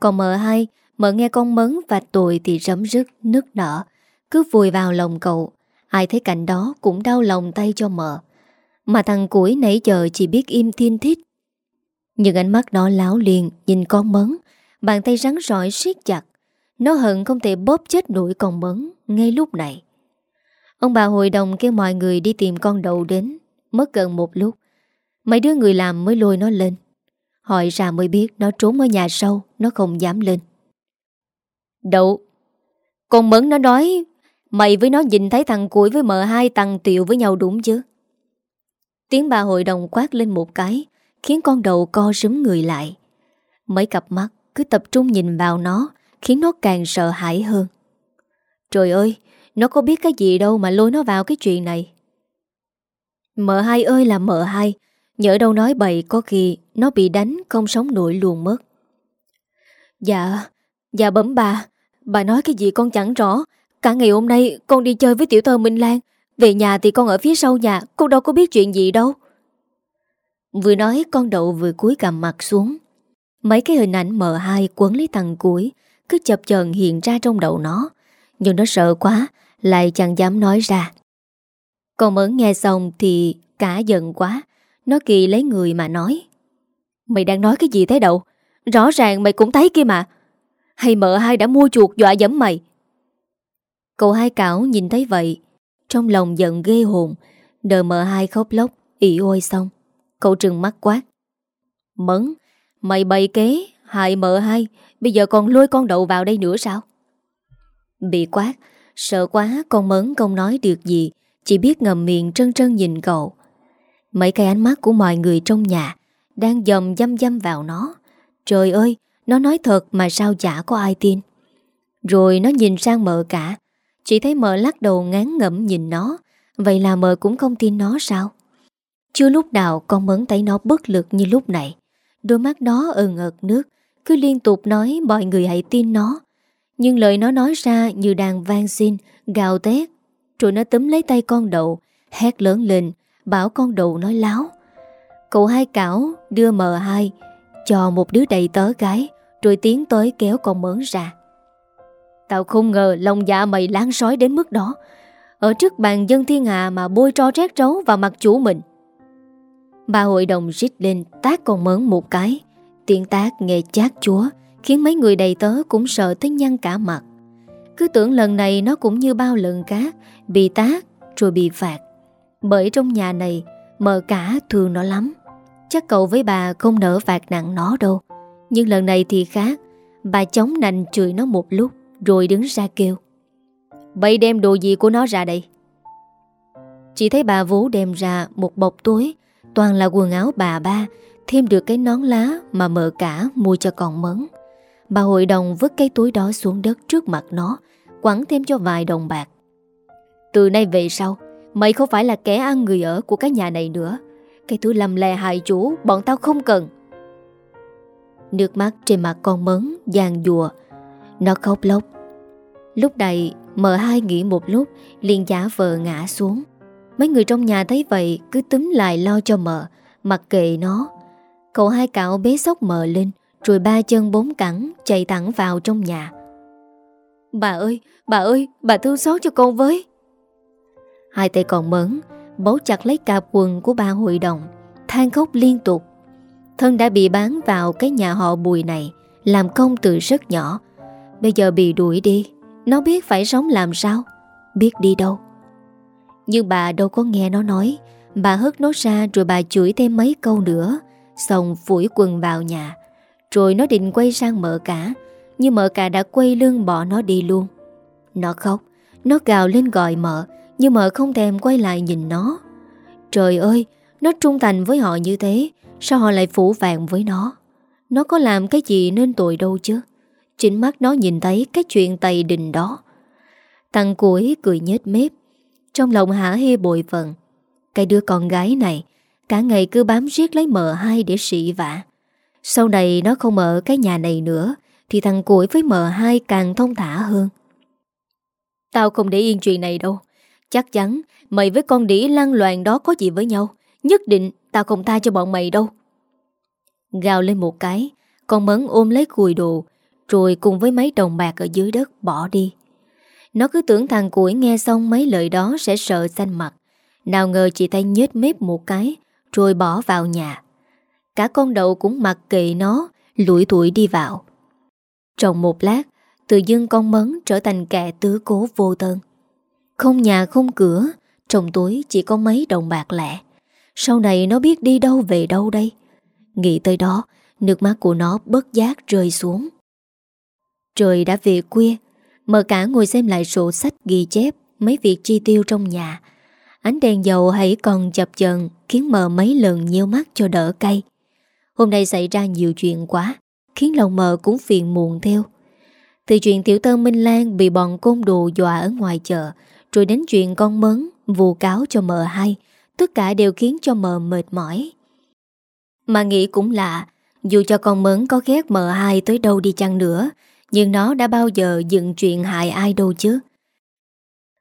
Còn mợ hai, Mợ nghe con mấn và tội thì rấm rứt, Nức nở. Cứ vùi vào lòng cậu, Ai thấy cảnh đó cũng đau lòng tay cho mợ. Mà thằng củi nãy giờ chỉ biết im thiên thích Nhưng ánh mắt nó láo liền, Nhìn con mấn Bàn tay rắn rỏi siết chặt. Nó hận không thể bóp chết nổi con mấn Ngay lúc này. Ông bà hội đồng kêu mọi người đi tìm con đầu đến, Mất gần một lúc. Mấy đứa người làm mới lôi nó lên. Hỏi ra mới biết nó trốn ở nhà sâu Nó không dám lên. Đậu, Con Mẫn nó nói, Mày với nó nhìn thấy thằng cuối với mợ hai tăng tiệu với nhau đúng chứ? Tiếng bà hội đồng quát lên một cái, Khiến con đầu co rúm người lại. Mấy cặp mắt cứ tập trung nhìn vào nó, Khiến nó càng sợ hãi hơn. Trời ơi nó có biết cái gì đâu mà lôi nó vào cái chuyện này. Mợ hai ơi là mợ hai, Nhỡ đâu nói bậy có khi Nó bị đánh không sống nổi luôn mất. Dạ Dạ bấm bà Bà nói cái gì con chẳng rõ. Cả ngày hôm nay con đi chơi với tiểu thơ Minh Lan, Về nhà thì con ở phía sau nhà Con đâu có biết chuyện gì đâu. Vừa nói con đậu vừa cúi cầm mặt xuống. Mấy cái hình ảnh mờ hai quấn lấy thằng cuối, Cứ chập chờn hiện ra trong đầu nó. Nhưng nó sợ quá lại chẳng dám nói ra. Còn mớn nghe xong thì cả giận quá, Nó kỳ lấy người mà nói. Mày đang nói cái gì thế đậu? Rõ ràng mày cũng thấy kia mà. Hay mợ hai đã mua chuột dọa dẫm mày? Cậu hai cảo nhìn thấy vậy, Trong lòng giận ghê hồn Đợi mợ hai khóc lóc, ỉ ôi xong. Cậu trừng mắt quát. Mẫn, Mày bày kế, hại mợ hai, Bây giờ còn lôi con đậu vào đây nữa sao? Bị quát Sợ quá, con mớn không nói được gì, Chỉ biết ngầm miệng trân trân nhìn cậu. Mấy cái ánh mắt của mọi người trong nhà Đang dầm dăm dăm vào nó. Trời ơi, Nó nói thật mà sao chả có ai tin. Rồi nó nhìn sang mợ cả, Chỉ thấy mợ lắc đầu ngán ngẩm nhìn nó. Vậy là mợ cũng không tin nó sao? Chưa lúc nào con mấn thấy nó bất lực như lúc này. Đôi mắt nó ừng ợt nước, Cứ liên tục nói mọi người hãy tin nó. Nhưng lời nó nói ra như đang vang xin, Gào tét Rồi nó túm lấy tay con đậu, Hét lớn lên, Bảo con đậu nói láo. Cậu hai cảo đưa mờ hai, Cho một đứa đầy tớ gái, Rồi tiến tới kéo con mớn ra. Tao không ngờ lòng dạ mày láng sói đến mức đó. Ở trước bàn dân thiên hạ mà bôi tro rét rấu vào mặt chủ mình. Bà hội đồng rít lên tác con mớn một cái. Tiếng tác nghe chát chúa. Khiến mấy người đầy tớ cũng sợ tới nhăn cả mặt. Cứ tưởng lần này nó cũng như bao lần khác, Bị tác rồi bị phạt. Bởi trong nhà này, Mờ cả thương nó lắm. Chắc cậu với bà không nỡ phạt nặng nó đâu. Nhưng lần này thì khác, Bà chống nành chửi nó một lúc Rồi đứng ra kêu. Bây đem đồ gì của nó ra đây? Chỉ thấy bà Vũ đem ra một bọc túi, Toàn là quần áo bà ba, Thêm được cái nón lá mà mợ cả mua cho con mấn. Bà hội đồng vứt cái túi đó xuống đất trước mặt nó, Quẳng thêm cho vài đồng bạc. Từ nay về sau, Mày không phải là kẻ ăn người ở của cái nhà này nữa. Cái thứ lầm lè hại chủ, Bọn tao không cần. Nước mắt trên mặt con mấn, Giàn dùa Nó khóc lóc. Lúc này mợ hai nghĩ một lúc, liền giả vờ ngã xuống. Mấy người trong nhà thấy vậy, Cứ túm lại lo cho mợ Mặc kệ nó. Cậu hai cạo bế sóc mợ lên rồi ba chân bốn cẳng chạy thẳng vào trong nhà. Bà ơi, bà ơi, bà thương xót cho con với. Hai tay còn mớn Bấu chặt lấy cạp quần của ba hội đồng than khóc liên tục. Thân đã bị bán vào cái nhà họ bùi này Làm công từ rất nhỏ. Bây giờ bị đuổi đi Nó biết phải sống làm sao Biết đi đâu. Nhưng bà đâu có nghe nó nói Bà hất nó ra rồi bà chửi thêm mấy câu nữa Xong phủi quần vào nhà rồi nó định quay sang mợ cả, Nhưng mợ cả đã quay lưng bỏ nó đi luôn. Nó khóc, Nó gào lên gọi mợ, Nhưng mợ không thèm quay lại nhìn nó. Trời ơi, Nó trung thành với họ như thế, Sao họ lại phủ vàng với nó? Nó có làm cái gì nên tội đâu chứ? Chính mắt nó nhìn thấy cái chuyện tày đình đó. Thằng cuối cười nhết mép, Trong lòng hả hê bội phận. Cái đứa con gái này, Cả ngày cứ bám riết lấy mợ hai để sĩ vả. Sau này nó không ở cái nhà này nữa, Thì thằng củi với mợ hai càng thông thả hơn. Tao không để yên chuyện này đâu. Chắc chắn mày với con đĩ lăng loàn đó có gì với nhau, Nhất định tao không tha cho bọn mày đâu. Gào lên một cái, Con mấn ôm lấy cùi đồ, Rồi cùng với mấy đồng bạc ở dưới đất bỏ đi. Nó cứ tưởng thằng củi nghe xong mấy lời đó sẽ sợ xanh mặt. Nào ngờ chị tay nhết mép một cái, rồi bỏ vào nhà. Cả con đậu cũng mặc kệ nó, lủi tuổi đi vào. Trong một lát, tự dưng con mấn trở thành kẻ tứ cố vô tân. Không nhà không cửa, trong túi chỉ có mấy đồng bạc lẻ. Sau này nó biết đi đâu về đâu đây? Nghĩ tới đó, nước mắt của nó bất giác rơi xuống. Trời đã về khuya, mở cả ngồi xem lại sổ sách ghi chép mấy việc chi tiêu trong nhà, Ánh đèn dầu hãy còn chập chờn Khiến mờ mấy lần nhiêu mắt cho đỡ cay Hôm nay xảy ra nhiều chuyện quá, Khiến lòng mờ cũng phiền muộn theo. Từ chuyện tiểu tơ Minh Lan Bị bọn côn đồ dọa ở ngoài chợ, Rồi đến chuyện con mấn Vù cáo cho mờ hai Tất cả đều khiến cho mờ mệt mỏi. Mà nghĩ cũng lạ, Dù cho con mớn có ghét mờ hai tới đâu đi chăng nữa, Nhưng nó đã bao giờ dựng chuyện hại ai đâu chứ.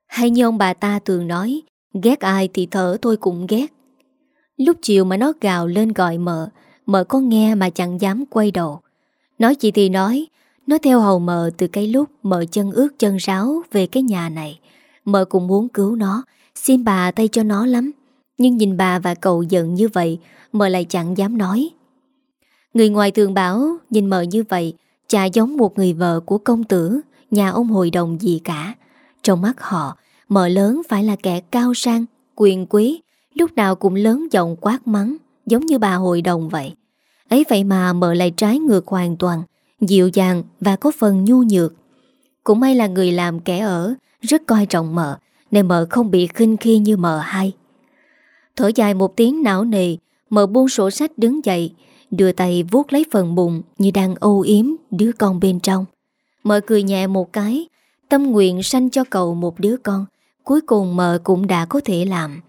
Hay như ông bà ta thường nói, Ghét ai thì thở tôi cũng ghét. Lúc chiều mà nó gào lên gọi mợ Mợ có nghe mà chẳng dám quay đầu. Nói chị thì nói, Nó theo hầu mợ từ cái lúc Mợ chân ướt chân ráo về cái nhà này. Mợ cũng muốn cứu nó, Xin bà tay cho nó lắm. Nhưng nhìn bà và cậu giận như vậy, Mợ lại chẳng dám nói. Người ngoài thường bảo, Nhìn mợ như vậy, Chả giống một người vợ của công tử, Nhà ông hội đồng gì cả. Trong mắt họ, Mợ lớn phải là kẻ cao sang, Quyền quý, Lúc nào cũng lớn giọng quát mắng. Giống như bà hội đồng vậy. Ấy vậy mà mợ lại trái ngược hoàn toàn, Dịu dàng và có phần nhu nhược. Cũng may là người làm kẻ ở, Rất coi trọng mợ, Nên mợ không bị khinh khi như mợ hai Thở dài một tiếng não nề, Mợ buông sổ sách đứng dậy, Đưa tay vuốt lấy phần bụng Như đang âu yếm đứa con bên trong. Mợ cười nhẹ một cái, Tâm nguyện sanh cho cậu một đứa con, Cuối cùng mợ cũng đã có thể làm.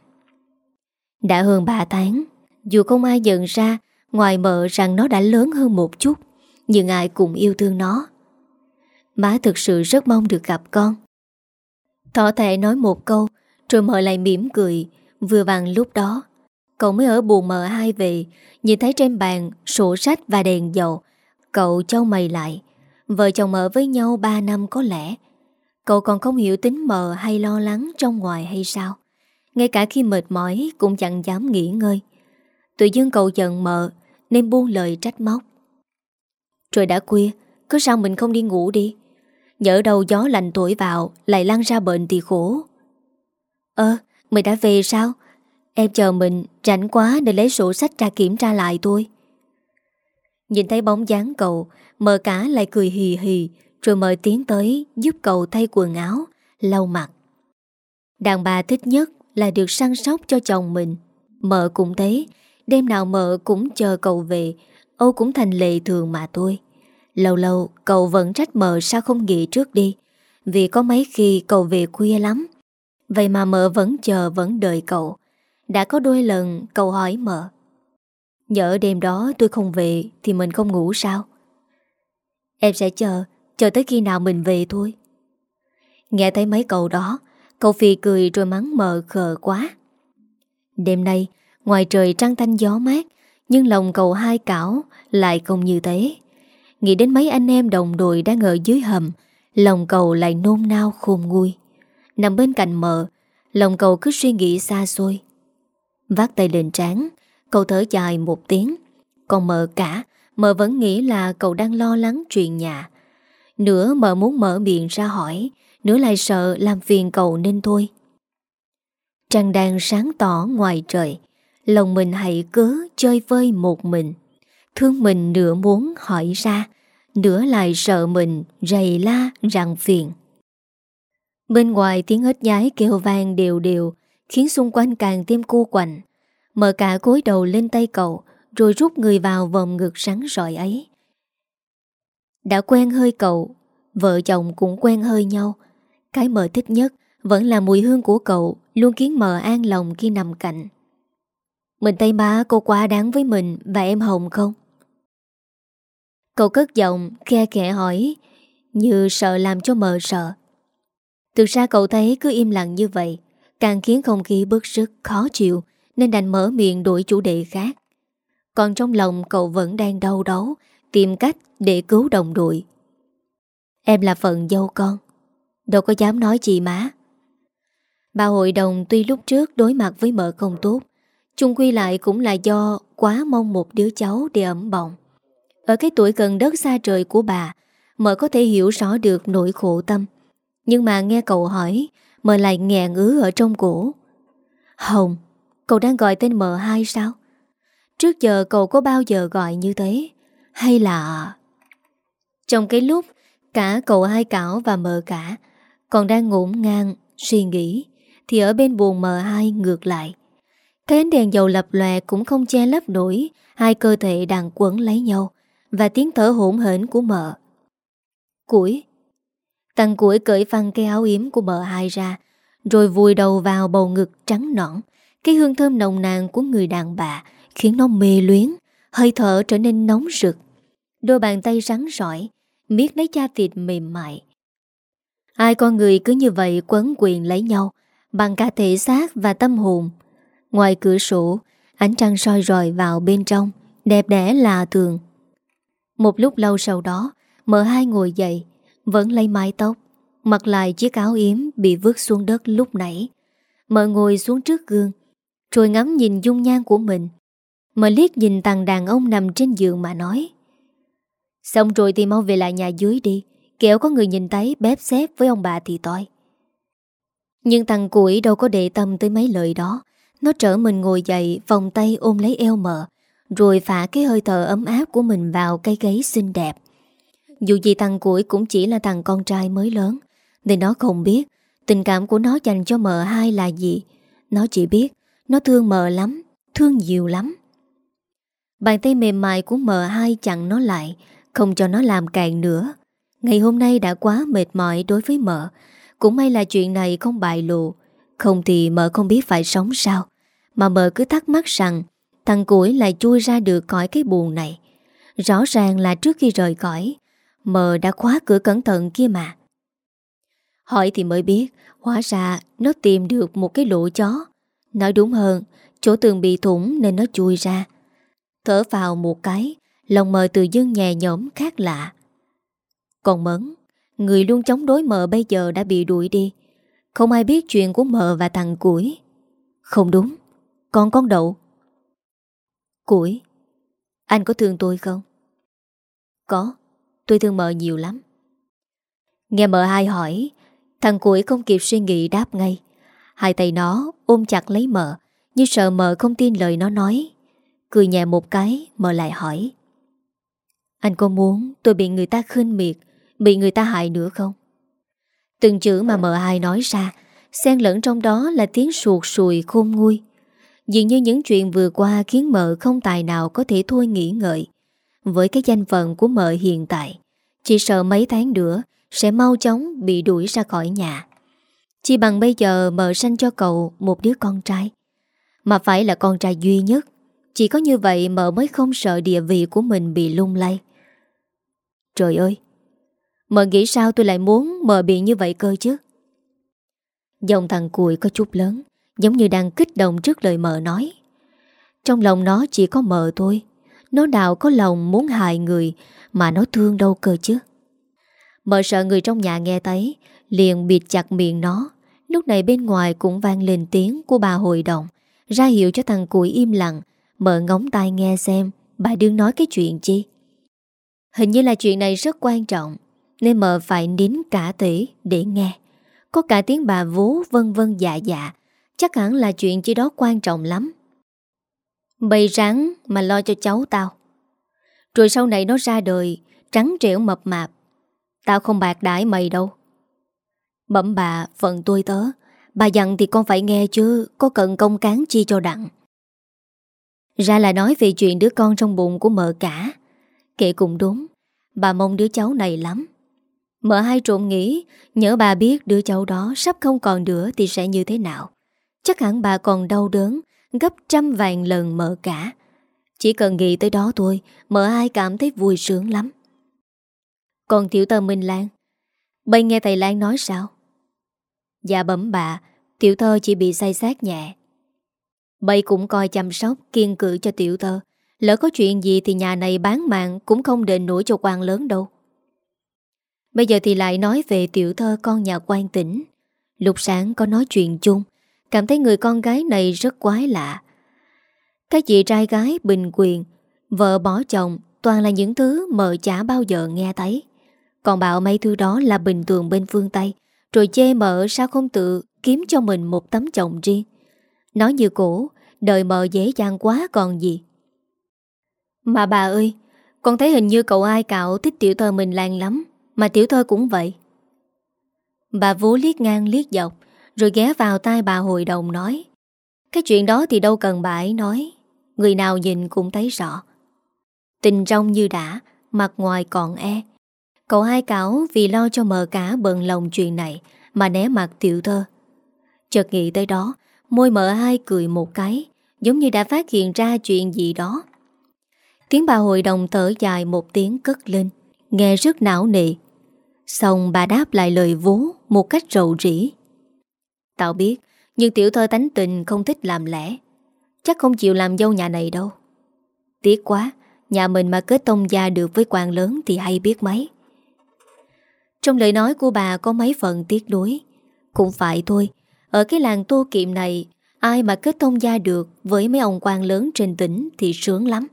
Đã hơn 3 tháng dù không ai nhận ra, Ngoài mợ rằng nó đã lớn hơn một chút, Nhưng ai cũng yêu thương nó. Má thực sự rất mong được gặp con. Thỏ thẻ nói một câu, Rồi mợ lại mỉm cười. Vừa vàng lúc đó, Cậu mới ở buồn mợ hai về, Nhìn thấy trên bàn sổ sách và đèn dầu. Cậu châu mày lại, Vợ chồng ở với nhau 3 năm có lẽ. Cậu còn không hiểu tính mờ hay lo lắng trong ngoài hay sao. Ngay cả khi mệt mỏi cũng chẳng dám nghỉ ngơi. Tự dưng cậu giận mợ, Nên buông lời trách móc. Trời đã khuya, Cứ sao mình không đi ngủ đi? Nhỡ đầu gió lạnh tuổi vào, Lại lăn ra bệnh thì khổ. Ơ, mày đã về sao? Em chờ mình, rảnh quá Để lấy sổ sách ra kiểm tra lại thôi. Nhìn thấy bóng dáng cậu Mờ cả lại cười hì hì, Rồi mời tiến tới giúp cậu thay quần áo, Lau mặt. Đàn bà thích nhất là được săn sóc cho chồng mình. Mợ cũng thế Đêm nào mợ cũng chờ cậu về. Âu cũng thành lệ thường mà thôi. Lâu lâu, cậu vẫn trách mợ sao không nghỉ trước đi. Vì có mấy khi cậu về khuya lắm. Vậy mà mợ vẫn chờ, vẫn đợi cậu. Đã có đôi lần cậu hỏi mợ, Nhỡ đêm đó tôi không về Thì mình không ngủ sao? Em sẽ chờ Chờ tới khi nào mình về thôi. Nghe thấy mấy cậu đó, Cậu phì cười rồi mắng mờ khờ quá. Đêm nay Ngoài trời trăng thanh gió mát, Nhưng lòng cậu hai cảo Lại không như thế. Nghĩ đến mấy anh em đồng đội đang ở dưới hầm, Lòng cậu lại nôn nao khôn nguôi. Nằm bên cạnh mợ Lòng cậu cứ suy nghĩ xa xôi. Vác tay lên trán, Cậu thở dài một tiếng. Còn mợ cả Mợ vẫn nghĩ là cậu đang lo lắng chuyện nhà. Nửa mợ muốn mở miệng ra hỏi, Nửa lại sợ làm phiền cậu nên thôi. Trăng đang sáng tỏ ngoài trời Lòng mình hãy cứ chơi vơi một mình. Thương mình nửa muốn hỏi ra, Nửa lại sợ mình rầy la rằng phiền. Bên ngoài tiếng ếch nhái kêu vang đều đều, Khiến xung quanh càng thêm cô quạnh. Mở cả cối đầu lên tay cậu, Rồi rút người vào vòng ngực rắn rọi ấy. Đã quen hơi cậu, Vợ chồng cũng quen hơi nhau. Cái mờ thích nhất Vẫn là mùi hương của cậu, Luôn khiến mờ an lòng khi nằm cạnh. Mình tay má cô quá đáng với mình Và em Hồng không? Cậu cất giọng, Khe khẽ hỏi, Như sợ làm cho mờ sợ. Thực ra cậu thấy cứ im lặng như vậy, Càng khiến không khí bức sức khó chịu, Nên đành mở miệng đổi chủ đề khác. Còn trong lòng cậu vẫn đang đau đấu Tìm cách để cứu đồng đội. Em là phận dâu con, Đâu có dám nói gì má. Bà hội đồng tuy lúc trước đối mặt với mợ không tốt chung quy lại cũng là do quá mong một đứa cháu để ẩm bọng. Ở cái tuổi gần đất xa trời của bà, mợ có thể hiểu rõ được nỗi khổ tâm. Nhưng mà nghe cậu hỏi, mợ lại nghẹn ứ ở trong cổ. Hồng, cậu đang gọi tên mợ hai sao? Trước giờ cậu có bao giờ gọi như thế? Hay là... Trong cái lúc cả cậu hai cảo và mợ cả còn đang ngổn ngang, suy nghĩ, thì ở bên buồn mờ hai ngược lại. Cái ánh đèn dầu lập lòe cũng không che lấp nổi hai cơ thể đang quấn lấy nhau và tiếng thở hỗn hển của mợ. Củi Tăng củi cởi phăng cái áo yếm của mợ hai ra rồi vùi đầu vào bầu ngực trắng nõn. Cái hương thơm nồng nàn của người đàn bà khiến nó mê luyến, Hơi thở trở nên nóng rực Đôi bàn tay rắn rỏi Miết lấy da thịt mềm mại Ai con người cứ như vậy quấn quyền lấy nhau Bằng cả thể xác và tâm hồn Ngoài cửa sổ, Ánh trăng soi rọi vào bên trong, Đẹp đẽ lạ thường. Một lúc lâu sau đó, Mở hai ngồi dậy, Vẫn lấy mái tóc, Mặc lại chiếc áo yếm bị vứt xuống đất lúc nãy. Mở ngồi xuống trước gương, Rồi ngắm nhìn dung nhan của mình. Mở liếc nhìn tàng đàn ông nằm trên giường mà nói, Xong rồi thì mau về lại nhà dưới đi, kẻo có người nhìn thấy bếp xếp với ông bà thì toi. Nhưng thằng củi đâu có để tâm tới mấy lời đó. Nó trở mình ngồi dậy, Vòng tay ôm lấy eo mờ Rồi phả cái hơi thở ấm áp của mình vào cây gáy xinh đẹp. Dù gì thằng củi cũng chỉ là thằng con trai mới lớn, Nên nó không biết Tình cảm của nó dành cho mợ hai là gì. Nó chỉ biết Nó thương mợ lắm, Thương nhiều lắm. Bàn tay mềm mại của mợ hai chặn nó lại, Không cho nó làm càng nữa. Ngày hôm nay đã quá mệt mỏi đối với mợ. Cũng may là chuyện này không bại lộ không thì mợ không biết phải sống sao. Mà mợ cứ thắc mắc rằng, Thằng củi lại chui ra được khỏi cái buồn này. Rõ ràng là trước khi rời khỏi, Mợ đã khóa cửa cẩn thận kia mà. Hỏi thì mới biết, Hóa ra nó tìm được một cái lỗ chó. Nói đúng hơn, Chỗ tường bị thủng nên nó chui ra. Thở vào một cái, Lòng mờ từ dưng nhẹ nhõm khác lạ. Còn Mẫn, Người luôn chống đối mờ bây giờ đã bị đuổi đi. Không ai biết chuyện của mờ và thằng Củi. Không đúng. Còn con đậu. Củi, Anh có thương tôi không? Có. Tôi thương mờ nhiều lắm. Nghe mờ hai hỏi, Thằng Củi không kịp suy nghĩ đáp ngay. Hai tay nó ôm chặt lấy mờ Như sợ mờ không tin lời nó nói. Cười nhẹ một cái Mờ lại hỏi. Anh có muốn tôi bị người ta khinh miệt, Bị người ta hại nữa không? Từng chữ mà mờ hai nói ra, Xen lẫn trong đó là tiếng suột sùi khôn nguôi. Dường như những chuyện vừa qua Khiến mợ không tài nào có thể thôi nghĩ ngợi. Với cái danh phận của mợ hiện tại, Chỉ sợ mấy tháng nữa Sẽ mau chóng bị đuổi ra khỏi nhà. Chỉ bằng bây giờ mợ sanh cho cậu Một đứa con trai. Mà phải là con trai duy nhất, chỉ có như vậy mợ mới không sợ địa vị của mình bị lung lay. Trời ơi! Mợ nghĩ sao tôi lại muốn mợ bị như vậy cơ chứ? Dòng thằng cùi có chút lớn, Giống như đang kích động trước lời mợ nói. Trong lòng nó chỉ có mợ thôi, Nó nào có lòng muốn hại người Mà nó thương đâu cơ chứ. Mợ sợ người trong nhà nghe thấy, Liền bịt chặt miệng nó. Lúc này bên ngoài cũng vang lên tiếng của bà hội đồng Ra hiệu cho thằng cùi im lặng, Mợ ngóng tai nghe xem, Bà đương nói cái chuyện chi? Hình như là chuyện này rất quan trọng. Nên mợ phải nín cả tỷ để nghe. Có cả tiếng bà vú vân vân dạ dạ. Chắc hẳn là chuyện chi đó quan trọng lắm. Bày rắn mà lo cho cháu tao. Rồi sau này nó ra đời, Trắng trẻo mập mạp. Tao không bạc đãi mày đâu. Bẩm bà, phận tôi tớ. Bà dặn thì con phải nghe chứ, Có cần công cán chi cho đặng. Ra là nói về chuyện đứa con trong bụng của mợ cả. Kể cũng đúng, Bà mong đứa cháu này lắm. Mợ hai trộn nghĩ Nhớ bà biết đứa cháu đó sắp không còn nữa Thì sẽ như thế nào. Chắc hẳn bà còn đau đớn, Gấp trăm vàng lần mợ cả. Chỉ cần nghĩ tới đó thôi, Mợ hai cảm thấy vui sướng lắm. Còn tiểu tờ Minh Lan Bây nghe thầy Lan nói sao? Dạ bẩm bà, Tiểu thơ chỉ bị say sát nhẹ. Bây cũng coi chăm sóc, kiên cử cho tiểu thơ Lỡ có chuyện gì thì nhà này bán mạng Cũng không đền nổi cho quan lớn đâu. Bây giờ thì lại nói về tiểu thơ con nhà quan tỉnh. Lục sáng có nói chuyện chung, Cảm thấy người con gái này rất quái lạ. Các chị trai gái bình quyền, Vợ bỏ chồng, Toàn là những thứ mợ chả bao giờ nghe thấy. Còn bảo mấy thứ đó là bình thường bên phương Tây, Rồi chê mợ sao không tự Kiếm cho mình một tấm chồng riêng. Nói như cũ Đời mờ dễ dàng quá còn gì. Mà bà ơi, Con thấy hình như cậu ai cạo thích tiểu thơ mình làng lắm. Mà tiểu thơ cũng vậy. Bà vú liếc ngang liếc dọc, Rồi ghé vào tai bà hội đồng nói, Cái chuyện đó thì đâu cần bà ấy nói, Người nào nhìn cũng thấy rõ. Tình trong như đã, Mặt ngoài còn e. Cậu hai cáo vì lo cho mờ cả bận lòng chuyện này Mà né mặt tiểu thơ. Chợt nghĩ tới đó, Môi mờ hai cười một cái, Giống như đã phát hiện ra chuyện gì đó. Tiếng bà hội đồng thở dài một tiếng cất lên, Nghe rất não nị. Xong bà đáp lại lời vố Một cách rầu rĩ. Tao biết, Nhưng tiểu thơ tánh tình không thích làm lẽ. Chắc không chịu làm dâu nhà này đâu. Tiếc quá, Nhà mình mà kết tông gia được với quan lớn Thì hay biết mấy. Trong lời nói của bà có mấy phần tiếc nuối. Cũng phải thôi, Ở cái làng tô kiệm này, Ai mà kết thông gia được Với mấy ông quan lớn trên tỉnh Thì sướng lắm.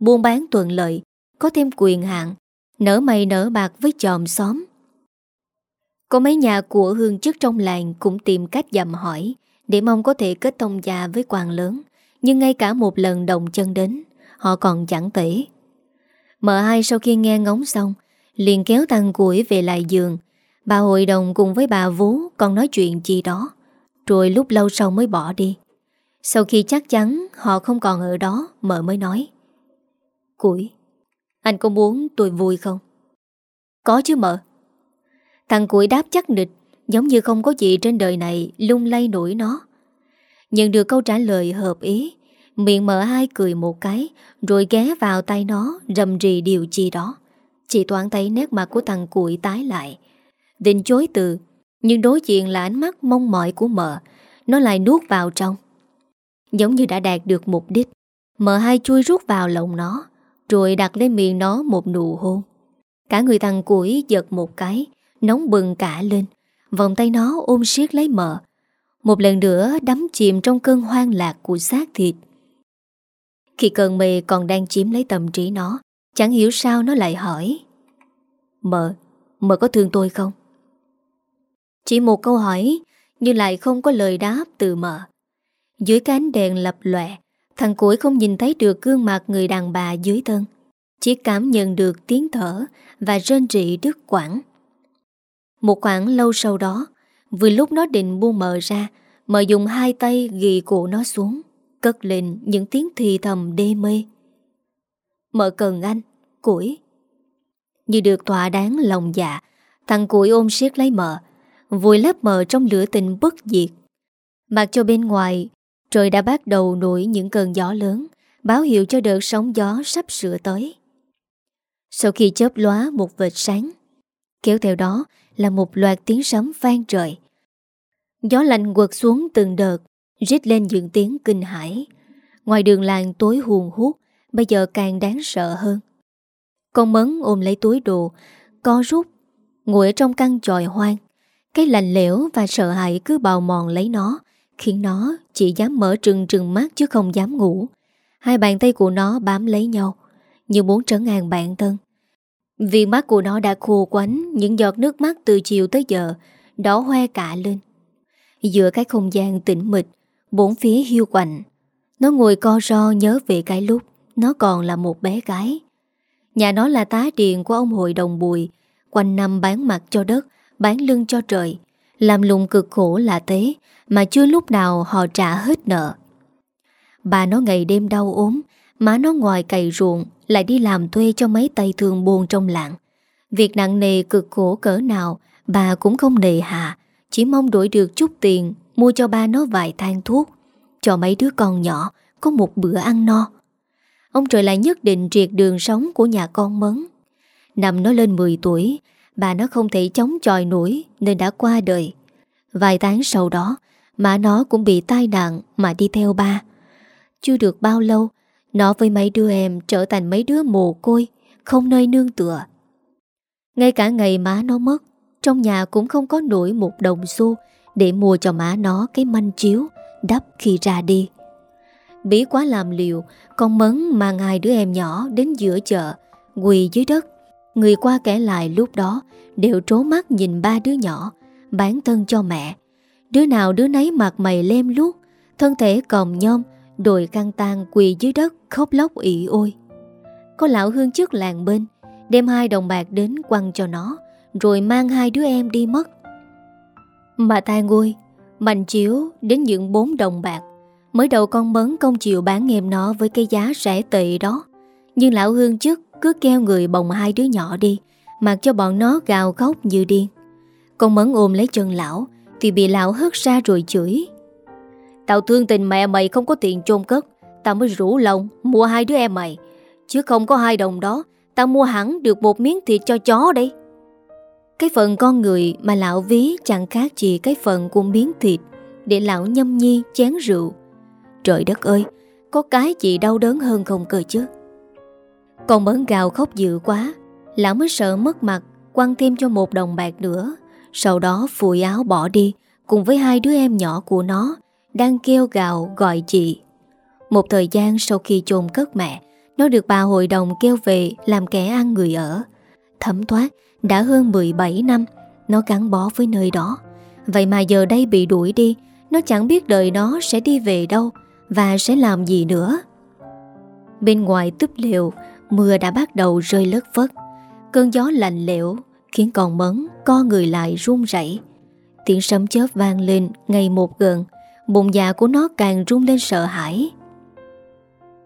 Buôn bán thuận lợi, Có thêm quyền hạn Nở mày nở bạc với chòm xóm. Có mấy nhà của hương chức trong làng Cũng tìm cách dặm hỏi Để mong có thể kết thông gia với quan lớn, Nhưng ngay cả một lần đồng chân đến, Họ còn chẳng tể. Mợ hai sau khi nghe ngóng xong, Liền kéo tăng củi về lại giường. Bà hội đồng cùng với bà vú Còn nói chuyện gì đó, Rồi lúc lâu sau mới bỏ đi. Sau khi chắc chắn họ không còn ở đó, Mợ mới nói, Củi anh có muốn tôi vui không? Có chứ mợ. Thằng củi đáp chắc nịch, Giống như không có gì trên đời này lung lay nổi nó. Nhận được câu trả lời hợp ý, Miệng mở hai cười một cái, Rồi ghé vào tay nó, Rầm rì điều chi đó. Chị toán thấy nét mặt của thằng cuội tái lại. Định chối từ, Nhưng đối diện là ánh mắt mong mỏi của mợ. Nó lại nuốt vào trong. Giống như đã đạt được mục đích, Mợ hai chui rút vào lòng nó. Rồi đặt lên miệng nó một nụ hôn. Cả người thằng củi giật một cái Nóng bừng cả lên. Vòng tay nó ôm siết lấy mợ Một lần nữa đắm chìm trong cơn hoang lạc của xác thịt. Khi cơn mê còn đang chiếm lấy tâm trí nó Chẳng hiểu sao nó lại hỏi Mợ, mợ có thương tôi không? Chỉ một câu hỏi Nhưng lại không có lời đáp từ mợ Dưới cánh đèn lập lòe Thằng cuối không nhìn thấy được gương mặt người đàn bà dưới thân, Chỉ cảm nhận được tiếng thở Và rên rỉ đứt quảng Một khoảng lâu sau đó, Vừa lúc nó định buông mờ ra mờ dùng hai tay ghi cổ nó xuống, Cất lên những tiếng thì thầm đê mê. Mở cần anh, Củi. Như được tỏa đáng lòng dạ Thằng củi ôm siết lấy mợ Vùi lấp mờ trong lửa tình bất diệt. Mặc cho bên ngoài Trời đã bắt đầu nổi những cơn gió lớn, Báo hiệu cho đợt sóng gió sắp sửa tới. Sau khi chớp lóa một vệt sáng, Kéo theo đó là một loạt tiếng sấm vang trời. Gió lạnh quật xuống từng đợt, Rít lên những tiếng kinh hãi. Ngoài đường làng tối huồn hút Bây giờ càng đáng sợ hơn. Con mấn ôm lấy túi đồ, Co rút, Ngồi ở trong căn tròi hoang. Cái lạnh lẽo và sợ hãi cứ bào mòn lấy nó Khiến nó chỉ dám mở trừng trừng mắt chứ không dám ngủ. Hai bàn tay của nó bám lấy nhau, Như muốn trấn an bản thân. Vì mắt của nó đã khô quánh, Những giọt nước mắt từ chiều tới giờ Đỏ hoe cả lên. Giữa cái không gian tĩnh mịch, Bốn phía hiu quạnh, Nó ngồi co ro nhớ về cái lúc Nó còn là một bé gái. Nhà nó là tá điện của ông hội đồng bùi, Quanh năm bán mặt cho đất, Bán lưng cho trời. Làm lùng cực khổ là thế, Mà chưa lúc nào họ trả hết nợ. Bà nó ngày đêm đau ốm, Má nó ngoài cày ruộng, Lại đi làm thuê cho mấy tay thường buồn trong làng. Việc nặng nề cực khổ cỡ nào, Bà cũng không nề hạ Chỉ mong đổi được chút tiền, Mua cho ba nó vài thang thuốc. Cho mấy đứa con nhỏ, Có một bữa ăn no. Ông trời lại nhất định triệt đường sống của nhà con mấn. Năm nó lên 10 tuổi Bà nó không thể chống chọi nổi Nên đã qua đời. Vài tháng sau đó Mà nó cũng bị tai nạn mà đi theo ba. Chưa được bao lâu, Nó với mấy đứa em trở thành mấy đứa mồ côi, Không nơi nương tựa. Ngay cả ngày má nó mất, Trong nhà cũng không có nổi một đồng xu để mua cho má nó cái manh chiếu Đắp khi ra đi. Bí quá làm liều, Con mấn mang hai đứa em nhỏ Đến giữa chợ, Quỳ dưới đất. Người qua kẻ lại lúc đó Đều trố mắt nhìn ba đứa nhỏ, Bán thân cho mẹ. Đứa nào đứa nấy mặt mày lem luốc, Thân thể còng nhom, Đồi căng tan quỳ dưới đất khóc lóc ị ôi. Có lão hương trước làng bên, Đem hai đồng bạc đến quăng cho nó, Rồi mang hai đứa em đi mất. Mà ta ngôi Mạnh chiếu đến những bốn đồng bạc. Mới đầu con mấn công chịu bán em nó Với cái giá rẻ tệ đó. Nhưng lão hương chức cứ keo người bồng hai đứa nhỏ đi, Mặc cho bọn nó gào khóc như điên. Con Mẫn ôm lấy chân lão, Thì bị lão hất ra rồi chửi. Tao thương tình mẹ mày không có tiền chôn cất, Tao mới rủ lòng mua hai đứa em mày. Chứ không có hai đồng đó, Tao mua hẳn được một miếng thịt cho chó đây. Cái phần con người mà lão ví chẳng khác gì cái phần của miếng thịt Để lão nhâm nhi chén rượu. Trời đất ơi, Có cái gì đau đớn hơn không cơ chứ? Còn bấn gào khóc dữ quá, Lão mới sợ mất mặt, Quăng thêm cho một đồng bạc nữa. Sau đó phùi áo bỏ đi, Cùng với hai đứa em nhỏ của nó, Đang kêu gào gọi chị. Một thời gian sau khi chôn cất mẹ, Nó được bà hội đồng kêu về Làm kẻ ăn người ở. Thấm thoát, đã hơn 17 năm, Nó gắn bó với nơi đó. Vậy mà giờ đây bị đuổi đi, Nó chẳng biết đời nó sẽ đi về đâu Và sẽ làm gì nữa. Bên ngoài túp liều Mưa đã bắt đầu rơi lất phất. Cơn gió lạnh lẽo Khiến con mấn, co người lại run rẩy. Tiếng sấm chớp vang lên Ngày một gần, Bụng dạ của nó càng rung lên sợ hãi.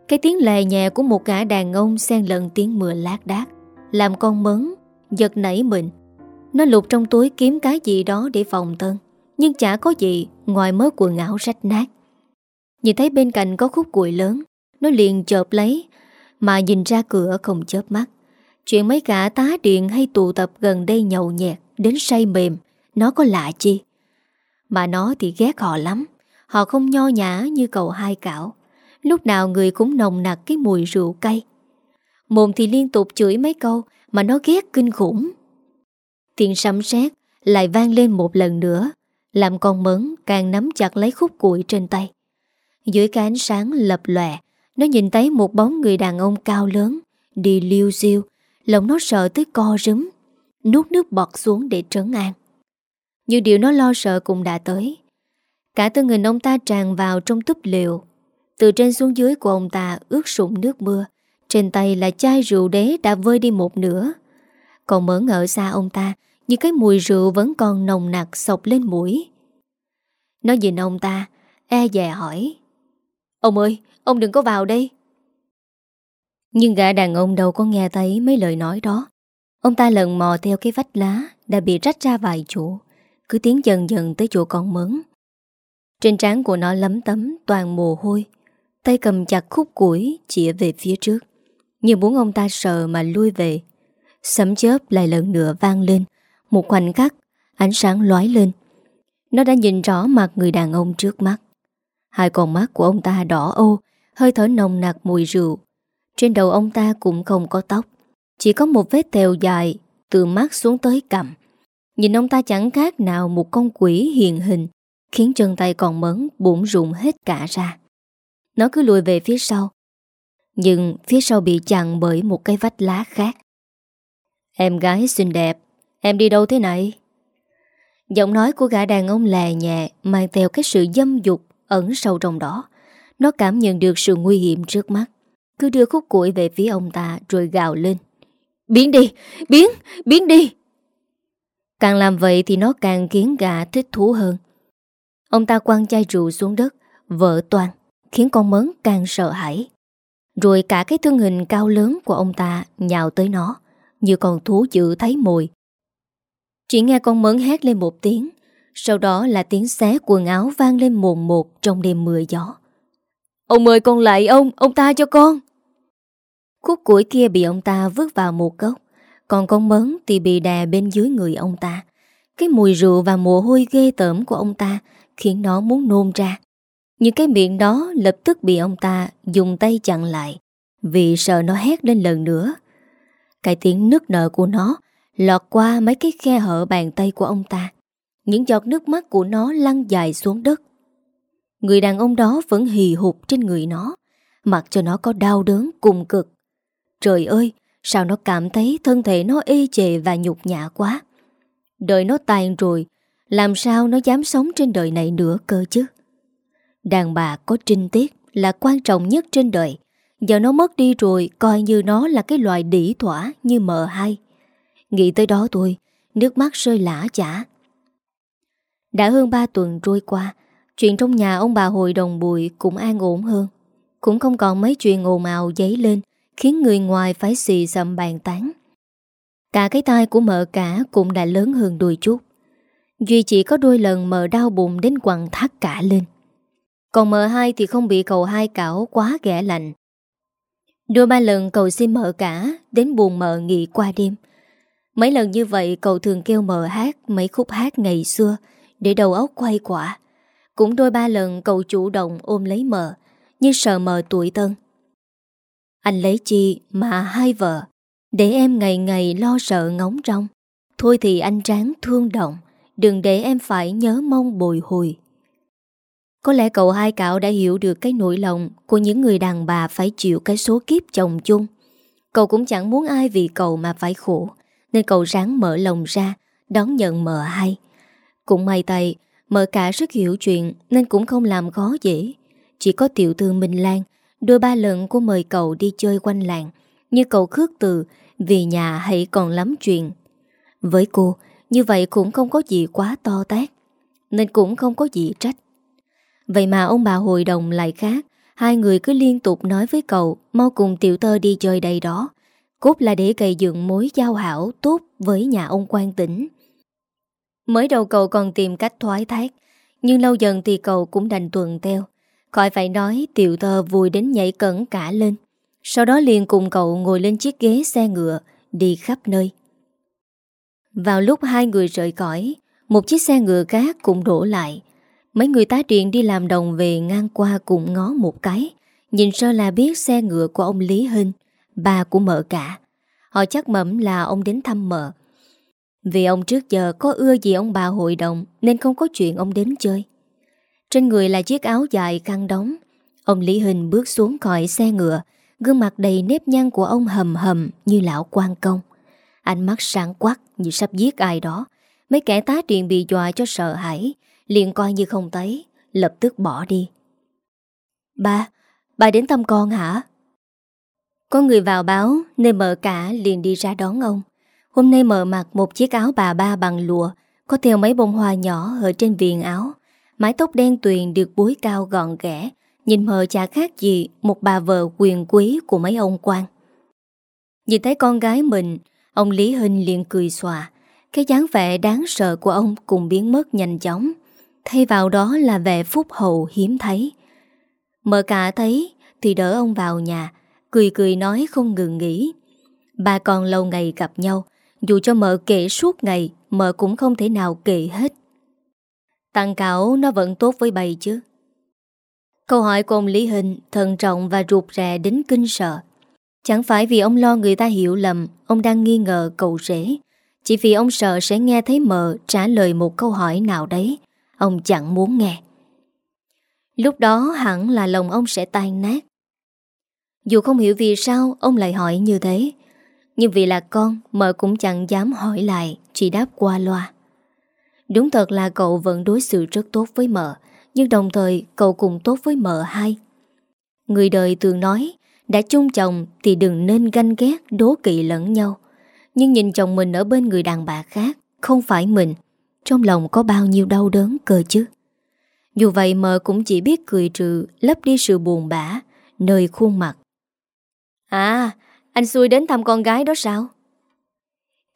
Cái tiếng lè nhẹ của một gã đàn ông xen lẫn tiếng mưa lát đác, Làm con mấn, Giật nảy mình. Nó lục trong túi kiếm cái gì đó để phòng thân, Nhưng chả có gì Ngoài mớ quần áo rách nát. Nhìn thấy bên cạnh có khúc củi lớn, Nó liền chợp lấy mà nhìn ra cửa không chớp mắt. Chuyện mấy cả tá điện hay tụ tập gần đây nhậu nhẹt, Đến say mềm, Nó có lạ chi? Mà nó thì ghét họ lắm. Họ không nho nhã như cậu hai cảo. Lúc nào người cũng nồng nặc cái mùi rượu cay. Mồm thì liên tục chửi mấy câu Mà nó ghét kinh khủng. Tiếng sấm sét lại vang lên một lần nữa, Làm con mấn càng nắm chặt lấy khúc củi trên tay. Dưới cái ánh sáng lập lòe nó nhìn thấy một bóng người đàn ông cao lớn Đi liêu siêu Lòng nó sợ tới co rúm Nuốt nước bọt xuống để trấn an. Nhưng điều nó lo sợ cũng đã tới. Cả tư người ông ta tràn vào trong túp liều Từ trên xuống dưới của ông ta ướt sụng nước mưa. Trên tay là chai rượu đế đã vơi đi một nửa. Còn mở ngỡ xa ông ta Nhưng cái mùi rượu vẫn còn nồng nặc sọc lên mũi. Nó nhìn ông ta E dè hỏi. Ông ơi, ông đừng có vào đây. Nhưng gã đàn ông đâu có nghe thấy mấy lời nói đó. Ông ta lần mò theo cái vách lá, Đã bị rách ra vài chỗ. Cứ tiến dần dần tới chỗ con mớn. Trên trán của nó lấm tấm, toàn mồ hôi. Tay cầm chặt khúc củi Chỉa về phía trước. Như muốn ông ta sợ mà lui về. Sấm chớp lại lần nữa vang lên. Một khoảnh khắc, Ánh sáng lói lên. Nó đã nhìn rõ mặt người đàn ông trước mắt. Hai con mắt của ông ta đỏ ô Hơi thở nồng nặc mùi rượu. Trên đầu ông ta cũng không có tóc, Chỉ có một vết tèo dài Từ mắt xuống tới cằm. Nhìn ông ta chẳng khác nào một con quỷ hiện hình, Khiến chân tay còn mấn bụng rụng hết cả ra. Nó cứ lùi về phía sau, Nhưng phía sau bị chặn bởi một cái vách lá khác. Em gái xinh đẹp, Em đi đâu thế này? Giọng nói của gã đàn ông lè nhẹ, Mang theo cái sự dâm dục Ẩn sâu trong đó. Nó cảm nhận được sự nguy hiểm trước mắt cứ đưa khúc củi về phía ông ta rồi gào lên. Biến đi! Biến! Biến đi! Càng làm vậy thì nó càng khiến gà thích thú hơn. Ông ta quăng chai rượu xuống đất, vỡ toàn, khiến con mớn càng sợ hãi. Rồi cả cái thân hình cao lớn của ông ta nhào tới nó, như con thú dữ thấy mồi. Chỉ nghe con mớn hét lên một tiếng, sau đó là tiếng xé quần áo vang lên mồm một trong đêm mưa gió. Ông mời con lại ông, ông ta cho con. Khúc củi kia bị ông ta vứt vào một gốc Còn con mớn thì bị đè bên dưới người ông ta. Cái mùi rượu và mồ hôi ghê tởm của ông ta Khiến nó muốn nôn ra. Nhưng cái miệng đó lập tức bị ông ta dùng tay chặn lại Vì sợ nó hét lên lần nữa. Cái tiếng nước nợ của nó Lọt qua mấy cái khe hở bàn tay của ông ta. Những giọt nước mắt của nó lăn dài xuống đất. Người đàn ông đó vẫn hì hụt trên người nó Mặc cho nó có đau đớn cùng cực Trời ơi, sao nó cảm thấy thân thể nó ê chề và nhục nhã quá. Đời nó tàn rồi, làm sao nó dám sống trên đời này nữa cơ chứ? Đàn bà có trinh tiết là quan trọng nhất trên đời. Giờ nó mất đi rồi, coi như nó là cái loài đỉ thỏa như mờ hai. Nghĩ tới đó tôi, nước mắt rơi lã chả. Đã hơn 3 tuần trôi qua, chuyện trong nhà ông bà hội đồng bụi cũng an ổn hơn. Cũng không còn mấy chuyện ồn ào giấy lên, khiến người ngoài phải xì xầm bàn tán. Cả cái tai của mợ cả cũng đã lớn hơn đôi chút. Duy chỉ có đôi lần mợ đau bụng đến quặng thắt cả lên. Còn mợ hai thì không bị cầu hai cảo quá ghẻ lạnh. Đôi ba lần cậu xin mợ cả, Đến buồn mợ nghỉ qua đêm Mấy lần như vậy, cậu thường kêu mợ hát Mấy khúc hát ngày xưa, Để đầu óc quay quả cũng đôi ba lần cậu chủ động ôm lấy mờ Như sợ mờ tuổi tân. Anh lấy chi mà hai vợ, Để em ngày ngày lo sợ ngóng trong Thôi thì anh tráng thương động, Đừng để em phải nhớ mong bồi hồi. Có lẽ cậu hai cạo đã hiểu được cái nỗi lòng Của những người đàn bà phải chịu cái số kiếp chồng chung. Cậu cũng chẳng muốn ai vì cậu mà phải khổ, Nên cậu ráng mở lòng ra, Đón nhận mờ hai Cũng may tay Mợ cả rất hiểu chuyện Nên cũng không làm khó dễ. Chỉ có tiểu thư Minh Lan Đôi ba lần cô mời cậu đi chơi quanh làng. Như cậu khước từ Vì nhà hãy còn lắm chuyện. Với cô, Như vậy cũng không có gì quá to tát, Nên cũng không có gì trách. Vậy mà ông bà hội đồng lại khác. Hai người cứ liên tục nói với cậu, Mau cùng tiểu tơ đi chơi đây đó. Cốt là để cày dựng mối giao hảo Tốt với nhà ông quan tỉnh. Mới đầu cậu còn tìm cách thoái thác, Nhưng lâu dần thì cậu cũng đành tuần theo. Khỏi phải nói, tiểu Thơ vui đến nhảy cẩn cả lên. Sau đó liền cùng cậu ngồi lên chiếc ghế xe ngựa, Đi khắp nơi. Vào lúc hai người rời cõi Một chiếc xe ngựa khác cũng đổ lại. Mấy người tá điện đi làm đồng về ngang qua cũng ngó một cái. Nhìn sơ là biết xe ngựa của ông Lý Hinh Bà của mợ cả. Họ chắc mẩm là ông đến thăm mợ. Vì ông trước giờ có ưa gì ông bà hội đồng Nên không có chuyện ông đến chơi. Trên người là chiếc áo dài căng đóng. Ông Lý Hình bước xuống khỏi xe ngựa Gương mặt đầy nếp nhăn của ông hầm hầm như lão quan công. Ánh mắt sáng quắc như sắp giết ai đó. Mấy kẻ tá điện bị dọa cho sợ hãi liền coi như không thấy Lập tức bỏ đi. Ba, bà đến thăm con hả? Có người vào báo Nên mợ cả liền đi ra đón ông. Hôm nay mở mặc một chiếc áo bà ba bằng lụa, Có theo mấy bông hoa nhỏ Ở trên viền áo. Mái tóc đen tuyền được búi cao gọn ghẽ, Nhìn mờ chả khác gì Một bà vợ quyền quý của mấy ông quan. Nhìn thấy con gái mình, Ông Lý Hình liền cười xòa. Cái dáng vẻ đáng sợ của ông Cùng biến mất nhanh chóng. Thay vào đó là vẻ phúc hậu hiếm thấy. Mở cả thấy Thì đỡ ông vào nhà, Cười cười nói không ngừng nghỉ. Bà con lâu ngày gặp nhau dù cho mợ kể suốt ngày, Mợ cũng không thể nào kể hết Tăng cảo, nó vẫn tốt với bầy chứ Câu hỏi của ông Lý Hình thần trọng và ruột rè đến kinh sợ. Chẳng phải vì ông lo người ta hiểu lầm, ông đang nghi ngờ cậu rể. Chỉ vì ông sợ sẽ nghe thấy mờ trả lời một câu hỏi nào đấy. Ông chẳng muốn nghe. Lúc đó hẳn là lòng ông sẽ tan nát. Dù không hiểu vì sao, ông lại hỏi như thế. Nhưng vì là con, mợ cũng chẳng dám hỏi lại, chỉ đáp qua loa. Đúng thật là cậu vẫn đối xử rất tốt với mợ. Nhưng đồng thời cậu cũng tốt với mợ hai Người đời thường nói Đã chung chồng thì đừng nên ganh ghét Đố kỵ lẫn nhau Nhưng nhìn chồng mình ở bên người đàn bà khác Không phải mình Trong lòng có bao nhiêu đau đớn cơ chứ Dù vậy mợ cũng chỉ biết cười trừ Lấp đi sự buồn bã Nơi khuôn mặt À anh xui đến thăm con gái đó sao?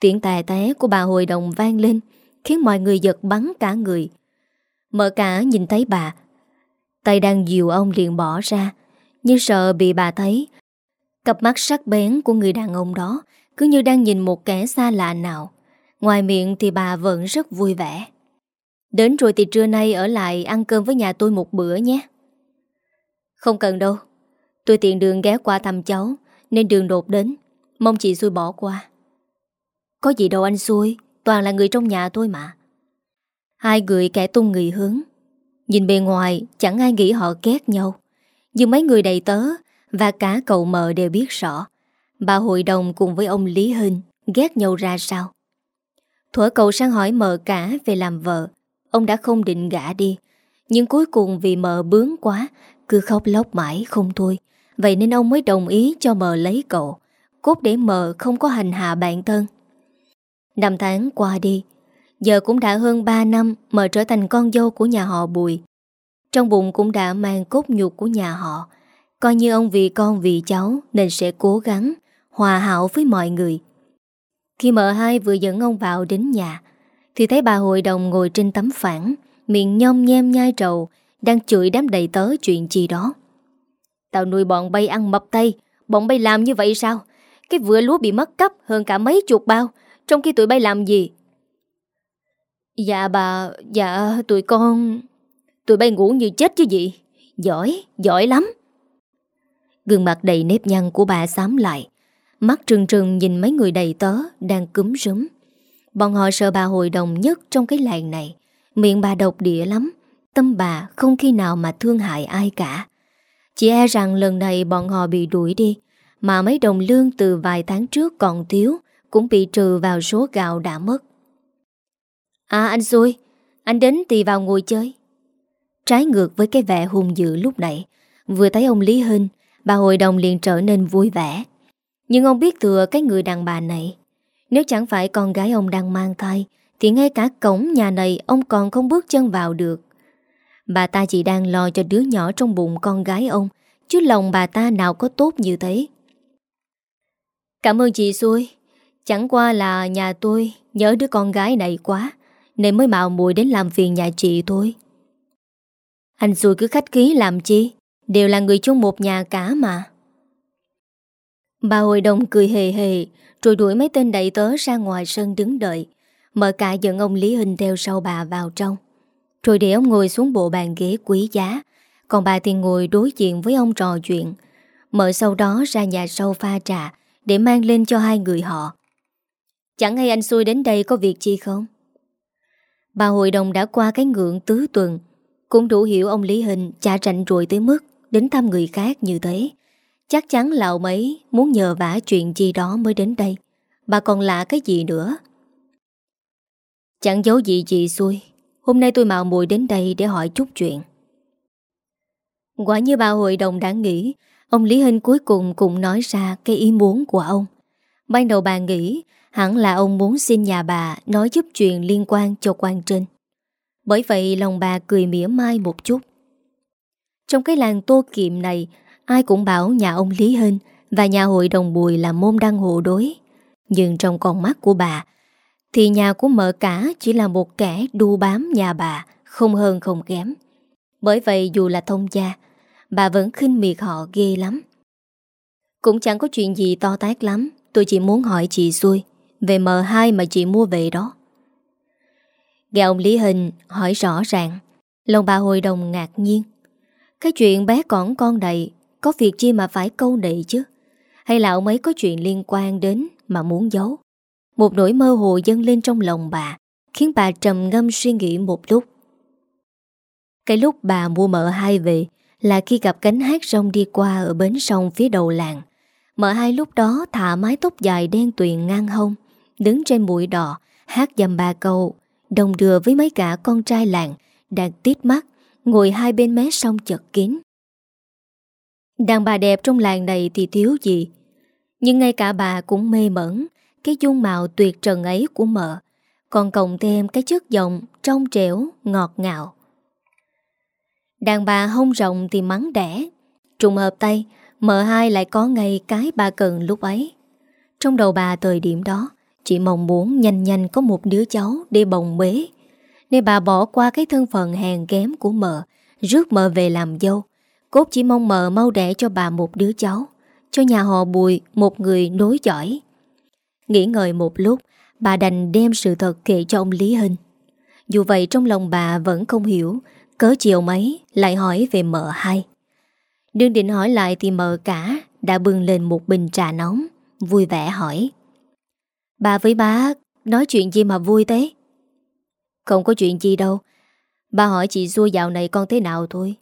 Tiếng tè té của bà hội đồng vang lên, Khiến mọi người giật bắn cả người. Mở cả nhìn thấy bà. Tay đang dìu ông liền bỏ ra Như sợ bị bà thấy. Cặp mắt sắc bén của người đàn ông đó Cứ như đang nhìn một kẻ xa lạ nào. Ngoài miệng thì bà vẫn rất vui vẻ. Đến rồi thì trưa nay ở lại ăn cơm với nhà tôi một bữa nhé. Không cần đâu, Tôi tiện đường ghé qua thăm cháu. Nên đường đột đến. Mong chị xui bỏ qua. Có gì đâu anh xui, Toàn là người trong nhà thôi mà. Hai người kẻ tung người hướng. Nhìn bề ngoài, chẳng ai nghĩ họ ghét nhau. Nhưng mấy người đầy tớ Và cả cậu mợ đều biết rõ, Bà hội đồng cùng với ông Lý Hinh Ghét nhau ra sao. Thuở cậu sang hỏi mợ cả về làm vợ, Ông đã không định gã đi. Nhưng cuối cùng vì mợ bướng quá, Cứ khóc lóc mãi không thôi. Vậy nên ông mới đồng ý cho mờ lấy cậu. Cốt để mờ không có hành hạ bạn thân. Năm tháng qua đi, Giờ cũng đã hơn 3 năm mờ trở thành con dâu của nhà họ Bùi. Trong bụng cũng đã mang cốt nhục của nhà họ. Coi như ông vì con vì cháu Nên sẽ cố gắng, Hòa hảo với mọi người. Khi mợ hai vừa dẫn ông vào đến nhà, Thì thấy bà hội đồng ngồi trên tấm phản, Miệng nhom nhem nhai trầu, Đang chửi đám đầy tớ chuyện gì đó. Tao nuôi bọn bay ăn mập tay. Bọn bay làm như vậy sao? Cái vựa lúa bị mất cấp hơn cả mấy chục bao. Trong khi tụi bay làm gì? Dạ bà Dạ tụi con Tụi bay ngủ như chết chứ gì? Giỏi, giỏi lắm. Gương mặt đầy nếp nhăn của bà xám lại. Mắt trừng trừng nhìn mấy người đầy tớ Đang cúm rúm. Bọn họ sợ bà hội đồng nhất trong cái làng này. Miệng bà độc địa lắm. Tâm bà không khi nào mà thương hại ai cả. Chỉ e rằng lần này bọn họ bị đuổi đi, Mà mấy đồng lương từ vài tháng trước còn thiếu Cũng bị trừ vào số gạo đã mất. À anh xui, Anh đến thì vào ngồi chơi. Trái ngược với cái vẻ hung dữ lúc nãy, Vừa thấy ông Lý Hinh, Bà hội đồng liền trở nên vui vẻ. Nhưng ông biết thừa cái người đàn bà này, Nếu chẳng phải con gái ông đang mang thai, Thì ngay cả cổng nhà này Ông còn không bước chân vào được. Bà ta chỉ đang lo cho đứa nhỏ trong bụng con gái ông, Chứ lòng bà ta nào có tốt như thế. Cảm ơn chị xui. Chẳng qua là nhà tôi Nhớ đứa con gái này quá, Nên mới mạo muội đến làm phiền nhà chị thôi. Anh xui cứ khách ký làm chi? Đều là người chung một nhà cả mà. Bà hội đồng cười hề hề, Rồi đuổi mấy tên đầy tớ ra ngoài sân đứng đợi. Mở cả dẫn ông Lý Hình theo sau bà vào trong. Rồi để ông ngồi xuống bộ bàn ghế quý giá. Còn bà thì ngồi đối diện với ông trò chuyện. Mở sau đó ra nhà sau pha trà Để mang lên cho hai người họ. Chẳng hay anh xui đến đây có việc chi không? Bà hội đồng đã qua cái ngưỡng tứ tuần. Cũng đủ hiểu ông Lý Hình chả rảnh rồi tới mức Đến thăm người khác như thế. Chắc chắn là ông ấy muốn nhờ vả chuyện gì đó mới đến đây. Bà còn lạ cái gì nữa? Chẳng giấu gì chị xui. Hôm nay tôi mạo muội đến đây để hỏi chút chuyện Quả như bà hội đồng đã nghĩ Ông Lý Hinh cuối cùng cũng nói ra cái ý muốn của ông Ban đầu bà nghĩ hẳn là ông muốn xin nhà bà nói giúp chuyện liên quan cho quan Trinh. Bởi vậy lòng bà cười mỉa mai một chút. Trong cái làng tô kiệm này, ai cũng bảo nhà ông Lý Hinh và nhà hội đồng bùi là môn đăng hộ đối. Nhưng trong con mắt của bà, thì nhà của mợ cả chỉ là một kẻ đu bám nhà bà, không hơn không kém. Bởi vậy dù là thông gia, bà vẫn khinh miệt họ ghê lắm. Cũng chẳng có chuyện gì to tát lắm, tôi chỉ muốn hỏi chị xui về mợ hai mà chị mua về đó. Nghe ông Lý Hình hỏi rõ ràng, lòng bà hội đồng ngạc nhiên. Cái chuyện bé còn con đầy Có việc chi mà phải câu nệ chứ Hay là ông ấy có chuyện liên quan đến Mà muốn giấu một nỗi mơ hồ dâng lên trong lòng bà, Khiến bà trầm ngâm suy nghĩ một lúc. Cái lúc bà mua mợ hai về Là khi gặp cánh hát rong đi qua Ở bến sông phía đầu làng. Mợ hai lúc đó thả mái tóc dài đen tuyền ngang hông, Đứng trên bụi đỏ, Hát dầm ba câu, Đồng đưa với mấy cả con trai làng Đang tít mắt, Ngồi hai bên mé sông chật kín. Đàn bà đẹp trong làng này thì thiếu gì, Nhưng ngay cả bà cũng mê mẩn cái dung mạo tuyệt trần ấy của mợ Còn cộng thêm cái chất giọng Trong trẻo, ngọt ngào. Đàn bà hông rộng thì mắng đẻ Trùng hợp tay Mợ hai lại có ngay cái bà cần lúc ấy. Trong đầu bà thời điểm đó Chị mong muốn nhanh nhanh có một đứa cháu Để bồng bế nên bà bỏ qua cái thân phận hèn kém của mợ Rước mợ về làm dâu. Cốt chỉ mong mợ mau đẻ cho bà một đứa cháu Cho nhà họ bùi một người nối giỏi Nghĩ ngợi một lúc, Bà đành đem sự thật kể cho ông Lý Hinh. Dù vậy trong lòng bà vẫn không hiểu, Cớ chiều mấy lại hỏi về mợ hai. Đương định hỏi lại thì mợ cả Đã bưng lên một bình trà nóng, Vui vẻ hỏi. Bà với bá nói chuyện gì mà vui thế? Không có chuyện gì đâu. Bà hỏi chị xua dạo này con thế nào thôi.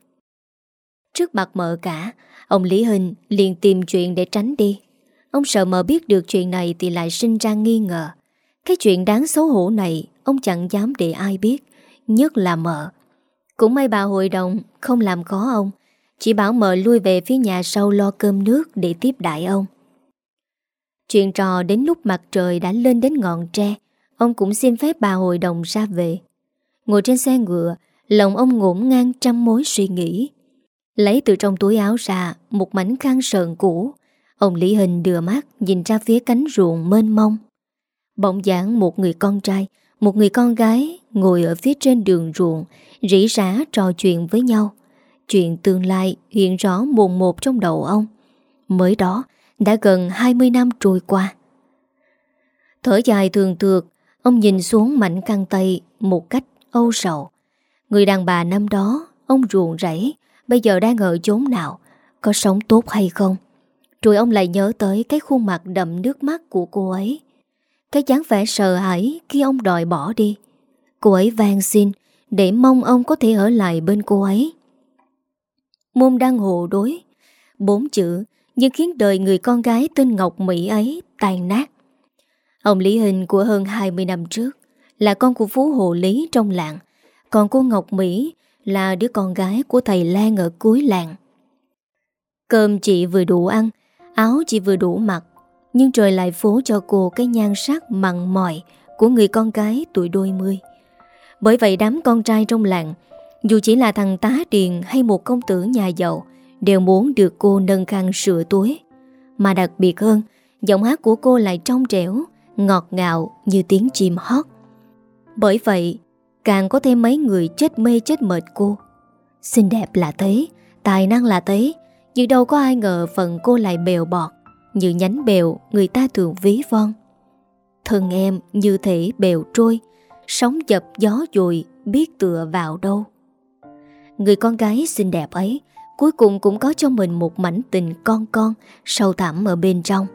Trước mặt mợ cả, Ông Lý Hình liền tìm chuyện để tránh đi. Ông sợ mợ biết được chuyện này Thì lại sinh ra nghi ngờ. Cái chuyện đáng xấu hổ này, Ông chẳng dám để ai biết, Nhất là mợ. Cũng may bà hội đồng không làm khó ông, Chỉ bảo mợ lui về phía nhà sau lo cơm nước Để tiếp đại ông. Chuyện trò đến lúc mặt trời đã lên đến ngọn tre, Ông cũng xin phép bà hội đồng ra về. Ngồi trên xe ngựa, Lòng ông ngổn ngang trăm mối suy nghĩ. Lấy từ trong túi áo ra Một mảnh khăn sờn cũ Ông Lý Hình đưa mắt Nhìn ra phía cánh ruộng mênh mông. Bỗng dáng một người con trai, Một người con gái Ngồi ở phía trên đường ruộng, Rỉ rả trò chuyện với nhau. Chuyện tương lai hiện rõ mồn một trong đầu ông. Mới đó, Đã gần 20 năm trôi qua. Thở dài thường tược Ông nhìn xuống mảnh căng tay Một cách âu sầu. Người đàn bà năm đó, Ông ruộng rẫy, Bây giờ đang ở chốn nào, Có sống tốt hay không? Rồi ông lại nhớ tới cái khuôn mặt đậm nước mắt của cô ấy. Cái dáng vẻ sợ hãi Khi ông đòi bỏ đi. Cô ấy van xin Để mong ông có thể ở lại bên cô ấy. Môn đang hộ đối. Bốn chữ Nhưng khiến đời người con gái tên Ngọc Mỹ ấy tàn nát. Ông Lý Hình của hơn 20 năm trước Là con của Phú Hộ Lý trong làng. Còn cô Ngọc Mỹ Là đứa con gái của thầy Lan ở cuối làng. Cơm chị vừa đủ ăn Áo chỉ vừa đủ mặc Nhưng trời lại phố cho cô cái nhan sắc mặn mòi Của người con gái tuổi đôi mươi Bởi vậy đám con trai trong làng Dù chỉ là thằng tá điền hay một công tử nhà giàu Đều muốn được cô nâng khăn sửa túi Mà đặc biệt hơn Giọng hát của cô lại trong trẻo ngọt ngào như tiếng chim hót. Bởi vậy, càng có thêm mấy người chết mê chết mệt cô. Xinh đẹp là thế, tài năng là thế, nhưng đâu có ai ngờ phần cô lại bèo bọt, như nhánh bèo người ta thường ví von. Thân em như thể bèo trôi, sóng dập gió dùi biết tựa vào đâu. Người con gái xinh đẹp ấy cuối cùng cũng có cho mình một mảnh tình con con sâu thẳm ở bên trong.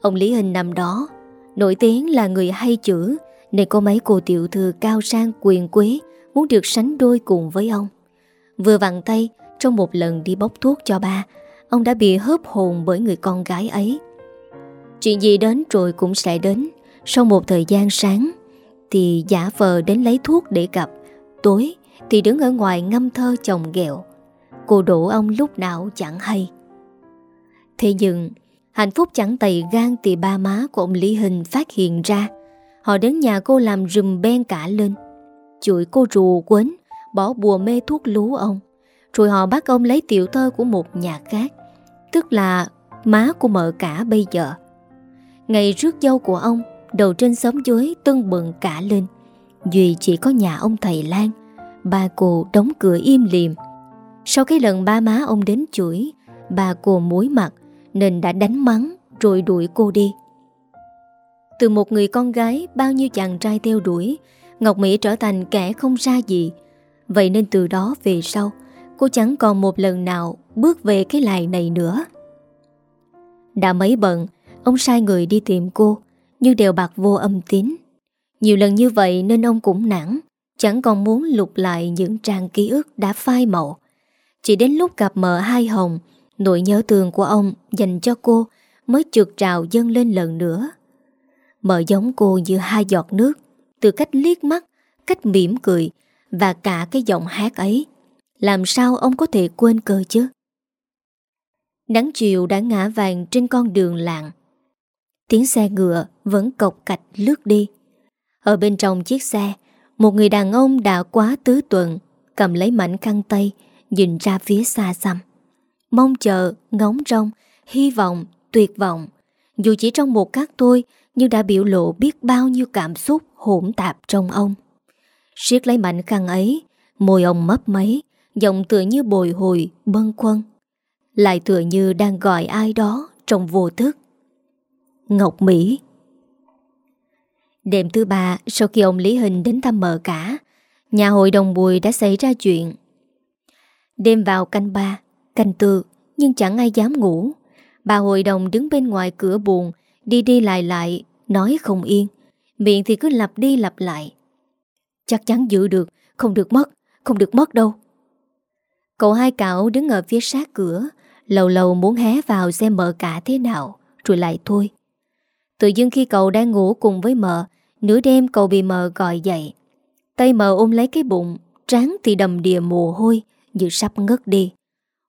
Ông Lý Hình năm đó Nổi tiếng là người hay chữ Nên có mấy cô tiểu thư cao sang quyền quý Muốn được sánh đôi cùng với ông Vừa vặn tay trong một lần đi bốc thuốc cho ba, Ông đã bị hớp hồn bởi người con gái ấy. Chuyện gì đến rồi cũng sẽ đến. Sau một thời gian sáng, Thì giả vờ đến lấy thuốc để gặp. Tối thì đứng ở ngoài ngâm thơ chồng ghẹo. Cô đổ ông lúc nào chẳng hay. Thế nhưng, Hạnh phúc chẳng tày gan thì ba má của ông Lý Hình phát hiện ra. Họ đến nhà cô làm rùm ben cả lên. Chửi cô rù quến, Bỏ bùa mê thuốc lú ông. Rồi họ bắt ông lấy tiểu thơ của một nhà khác Tức là má của mợ cả bây giờ Ngày rước dâu của ông Đầu trên xóm dưới tưng bừng cả lên Duy chỉ có nhà ông thầy Lan bà cô đóng cửa im liềm Sau cái lần ba má ông đến chửi Bà cô muối mặt nên đã đánh mắng rồi đuổi cô đi. Từ một người con gái bao nhiêu chàng trai theo đuổi, Ngọc Mỹ trở thành kẻ không ra gì. Vậy nên từ đó về sau, cô chẳng còn một lần nào bước về cái lại này nữa. Đã mấy bận, ông sai người đi tìm cô, nhưng đều bạc vô âm tín. Nhiều lần như vậy nên ông cũng nản, chẳng còn muốn lục lại những trang ký ức đã phai màu. Chỉ đến lúc gặp mợ hai hồng, Nỗi nhớ thương của ông dành cho cô mới trượt trào dâng lên lần nữa. Mợ giống cô như hai giọt nước, từ cách liếc mắt, cách mỉm cười và cả cái giọng hát ấy. Làm sao ông có thể quên cơ chứ? Nắng chiều đã ngã vàng trên con đường làng. Tiếng xe ngựa vẫn cộc cạch lướt đi. Ở bên trong chiếc xe, một người đàn ông đã quá tứ tuần, cầm lấy mảnh khăn tay, nhìn ra phía xa xăm. Mong chờ, ngóng trông, hy vọng, tuyệt vọng. Dù chỉ trong một cát thôi, nhưng đã biểu lộ biết bao nhiêu cảm xúc hỗn tạp trong ông. siết lấy mạnh khăn ấy, môi ông mấp mấy, giọng tựa như bồi hồi, bâng quân Lại tựa như đang gọi ai đó trong vô thức. Ngọc Mỹ. Đêm thứ ba, sau khi ông Lý Hình đến thăm mợ cả, nhà hội đồng bùi đã xảy ra chuyện. Đêm vào canh ba, Canh tư Nhưng chẳng ai dám ngủ. Bà hội đồng đứng bên ngoài cửa buồn Đi đi lại lại Nói không yên. Miệng thì cứ lặp đi lặp lại. Chắc chắn giữ được Không được mất Không được mất đâu. Cậu hai cảo đứng ở phía sát cửa Lâu lâu muốn hé vào xem mợ cả thế nào, Rồi lại thôi. Tự dưng khi cậu đang ngủ cùng với mợ, Nửa đêm cậu bị mợ gọi dậy. Tay mợ ôm lấy cái bụng, Trán thì đầm đìa mồ hôi, Như sắp ngất đi.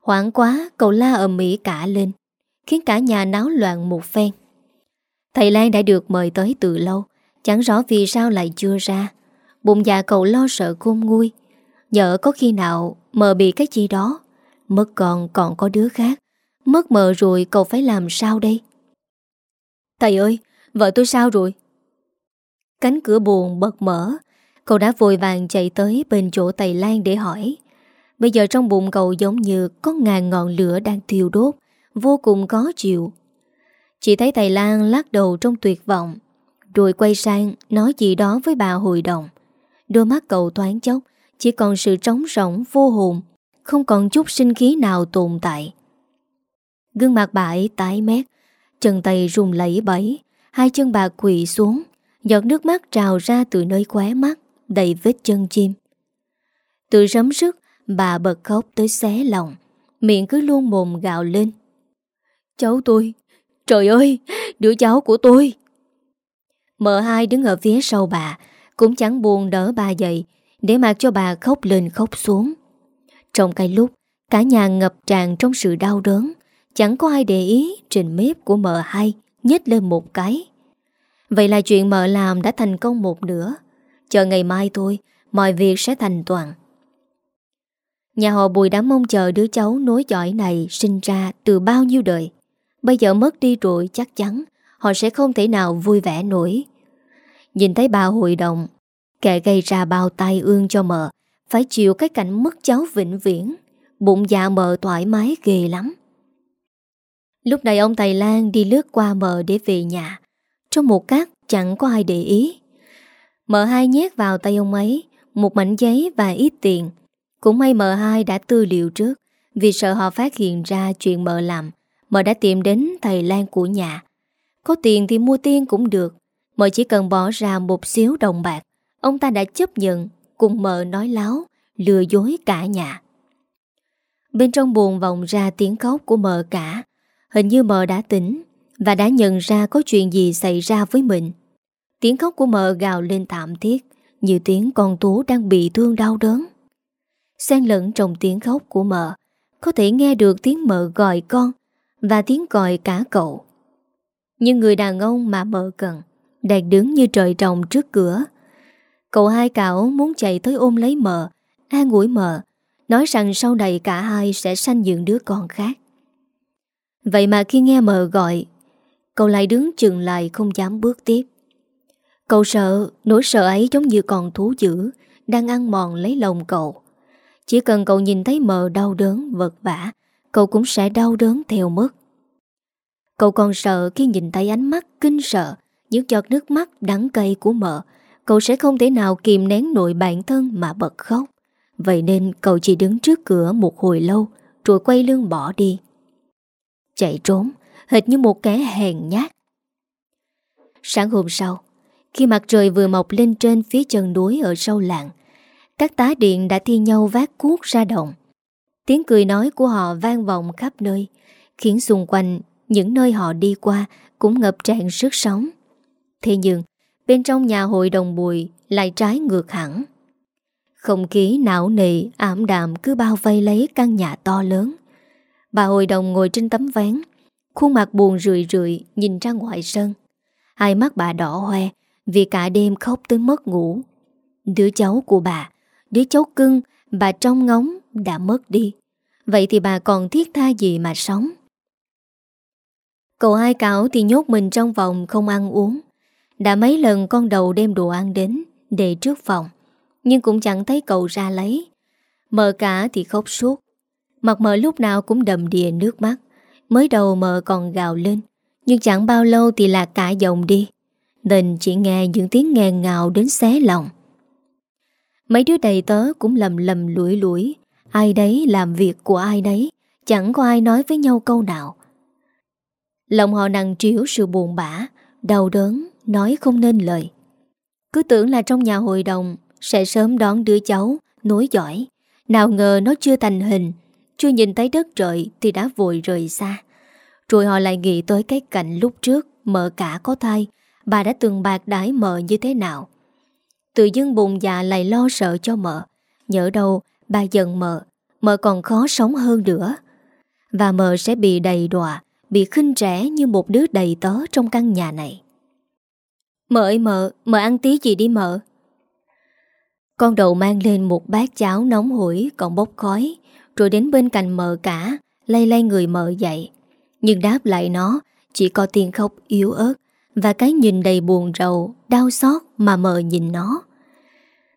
Hoảng quá, cậu la ầm mỹ cả lên, Khiến cả nhà náo loạn một phen. Thầy Lan đã được mời tới từ lâu, Chẳng rõ vì sao lại chưa ra. Bụng dạ cậu lo sợ khôn nguôi Nhỡ có khi nào mờ bị cái gì đó Mất còn còn có đứa khác Mất mờ rồi cậu phải làm sao đây? Thầy ơi Vợ tôi sao rồi? Cánh cửa buồn bật mở Cậu đã vội vàng chạy tới bên chỗ thầy Lan để hỏi. Bây giờ trong bụng cậu giống như có ngàn ngọn lửa đang thiêu đốt, vô cùng khó chịu, Chỉ thấy thầy Lan lắc đầu trong tuyệt vọng Rồi quay sang nói gì đó với bà hồi đồng Đôi mắt cậu thoáng chốc chỉ còn sự trống rỗng, vô hồn, Không còn chút sinh khí nào tồn tại. Gương mặt bà ấy tái mét, Chân tay run lẫy bẫy Hai chân bà quỳ xuống, Giọt nước mắt trào ra từ nơi khóe mắt, Đầy vết chân chim. Từ rấm sức Bà bật khóc tới xé lòng, Miệng cứ luôn mồm gạo lên. Cháu tôi, Trời ơi, Đứa cháu của tôi! Mợ hai đứng ở phía sau bà, Cũng chẳng buồn đỡ bà dậy để mặc cho bà khóc lên khóc xuống Trong cái lúc Cả nhà ngập tràn trong sự đau đớn Chẳng có ai để ý Trình mép của mợ hai nhếch lên một cái Vậy là chuyện mợ làm đã thành công một nửa Chờ ngày mai thôi Mọi việc sẽ thành toàn Nhà họ Bùi đã mong chờ đứa cháu nối dõi này sinh ra từ bao nhiêu đời. Bây giờ mất đi rồi chắc chắn họ sẽ không thể nào vui vẻ nổi. Nhìn thấy bà hội đồng, kẻ gây ra bao tai ương cho mợ, phải chịu cái cảnh mất cháu vĩnh viễn. Bụng dạ mợ thoải mái ghê lắm. Lúc này ông Tài Lan đi lướt qua mợ để về nhà. Trong một cát chẳng có ai để ý. Mợ hai nhét vào tay ông ấy một mảnh giấy và ít tiền cũng may mợ hai đã tư liệu trước Vì sợ họ phát hiện ra chuyện mợ làm Mợ đã tìm đến thầy Lan của nhà Có tiền thì mua tiên cũng được Mợ chỉ cần bỏ ra một xíu đồng bạc Ông ta đã chấp nhận, Cùng mợ nói láo, Lừa dối cả nhà. Bên trong buồn vọng ra tiếng khóc của mợ cả. Hình như mợ đã tỉnh Và đã nhận ra có chuyện gì xảy ra với mình. Tiếng khóc của mợ gào lên thảm thiết, Như tiếng con tú đang bị thương đau đớn. Xen lẫn trong tiếng khóc của mợ, Có thể nghe được tiếng mợ gọi con Và tiếng gọi cả cậu. Nhưng người đàn ông mà mợ cần, Đang đứng như trời trồng trước cửa Cậu hai cảo muốn chạy tới ôm lấy mợ An ủi mợ Nói rằng sau này cả hai sẽ sanh dưỡng đứa con khác. Vậy mà khi nghe mợ gọi Cậu lại đứng chừng lại không dám bước tiếp. Cậu sợ Nỗi sợ ấy giống như con thú dữ Đang ăn mòn lấy lòng cậu. Chỉ cần cậu nhìn thấy mờ đau đớn, vật vả, cậu cũng sẽ đau đớn theo mất. Cậu còn sợ khi nhìn thấy ánh mắt kinh sợ, những giọt nước mắt đắng cay của mợ, cậu sẽ không thể nào kìm nén nổi bản thân mà bật khóc. Vậy nên cậu chỉ đứng trước cửa một hồi lâu, rồi quay lưng bỏ đi. Chạy trốn, hệt như một kẻ hèn nhát. Sáng hôm sau, khi mặt trời vừa mọc lên trên phía chân núi ở sâu làng, các tá điện đã thi nhau vác cuốc ra đồng Tiếng cười nói của họ vang vọng khắp nơi Khiến xung quanh những nơi họ đi qua Cũng ngập tràn sức sống Thế nhưng Bên trong nhà hội đồng bùi Lại trái ngược hẳn. Không khí não nề, ảm đạm Cứ bao vây lấy căn nhà to lớn. Bà hội đồng ngồi trên tấm ván, Khuôn mặt buồn rười rượi Nhìn ra ngoài sân. Hai mắt bà đỏ hoe Vì cả đêm khóc tới mất ngủ. Đứa cháu của bà, Đứa cháu cưng, bà trong ngóng đã mất đi. Vậy thì bà còn thiết tha gì mà sống? Cậu hai cảo thì nhốt mình trong vòng không ăn uống. Đã mấy lần con đầu đem đồ ăn đến Để trước phòng, Nhưng cũng chẳng thấy cậu ra lấy. Mờ cả thì khóc suốt. Mặt mờ lúc nào cũng đầm đìa nước mắt. Mới đầu mờ còn gào lên, Nhưng chẳng bao lâu thì lạc cả giọng đi. Đình chỉ nghe những tiếng nghèn ngào đến xé lòng. Mấy đứa đầy tớ cũng lầm lầm lũi lũi Ai đấy làm việc của ai đấy, Chẳng có ai nói với nhau câu nào. Lòng họ nặng triểu sự buồn bã, Đau đớn Nói không nên lời. Cứ tưởng là trong nhà hội đồng Sẽ sớm đón đứa cháu, Nối giỏi Nào ngờ nó chưa thành hình, Chưa nhìn thấy đất trời Thì đã vội rời xa. Rồi họ lại nghĩ tới cái cảnh lúc trước, Mợ cả có thai, Bà đã từng bạc đái mợ như thế nào. Tự dưng bụng dạ lại lo sợ cho mợ. Nhỡ đâu bà giận mợ Mợ còn khó sống hơn nữa. Và mợ sẽ bị đầy đọa, Bị khinh trẻ như một đứa đầy tớ Trong căn nhà này. Mợ ơi mợ Mợ ăn tí gì đi mợ. Con đầu mang lên một bát cháo nóng hổi, Còn bốc khói, Rồi đến bên cạnh mợ cả, Lay lay người mợ dậy. Nhưng đáp lại nó, Chỉ có tiếng khóc yếu ớt Và cái nhìn đầy buồn rầu, Đau xót mà mợ nhìn nó.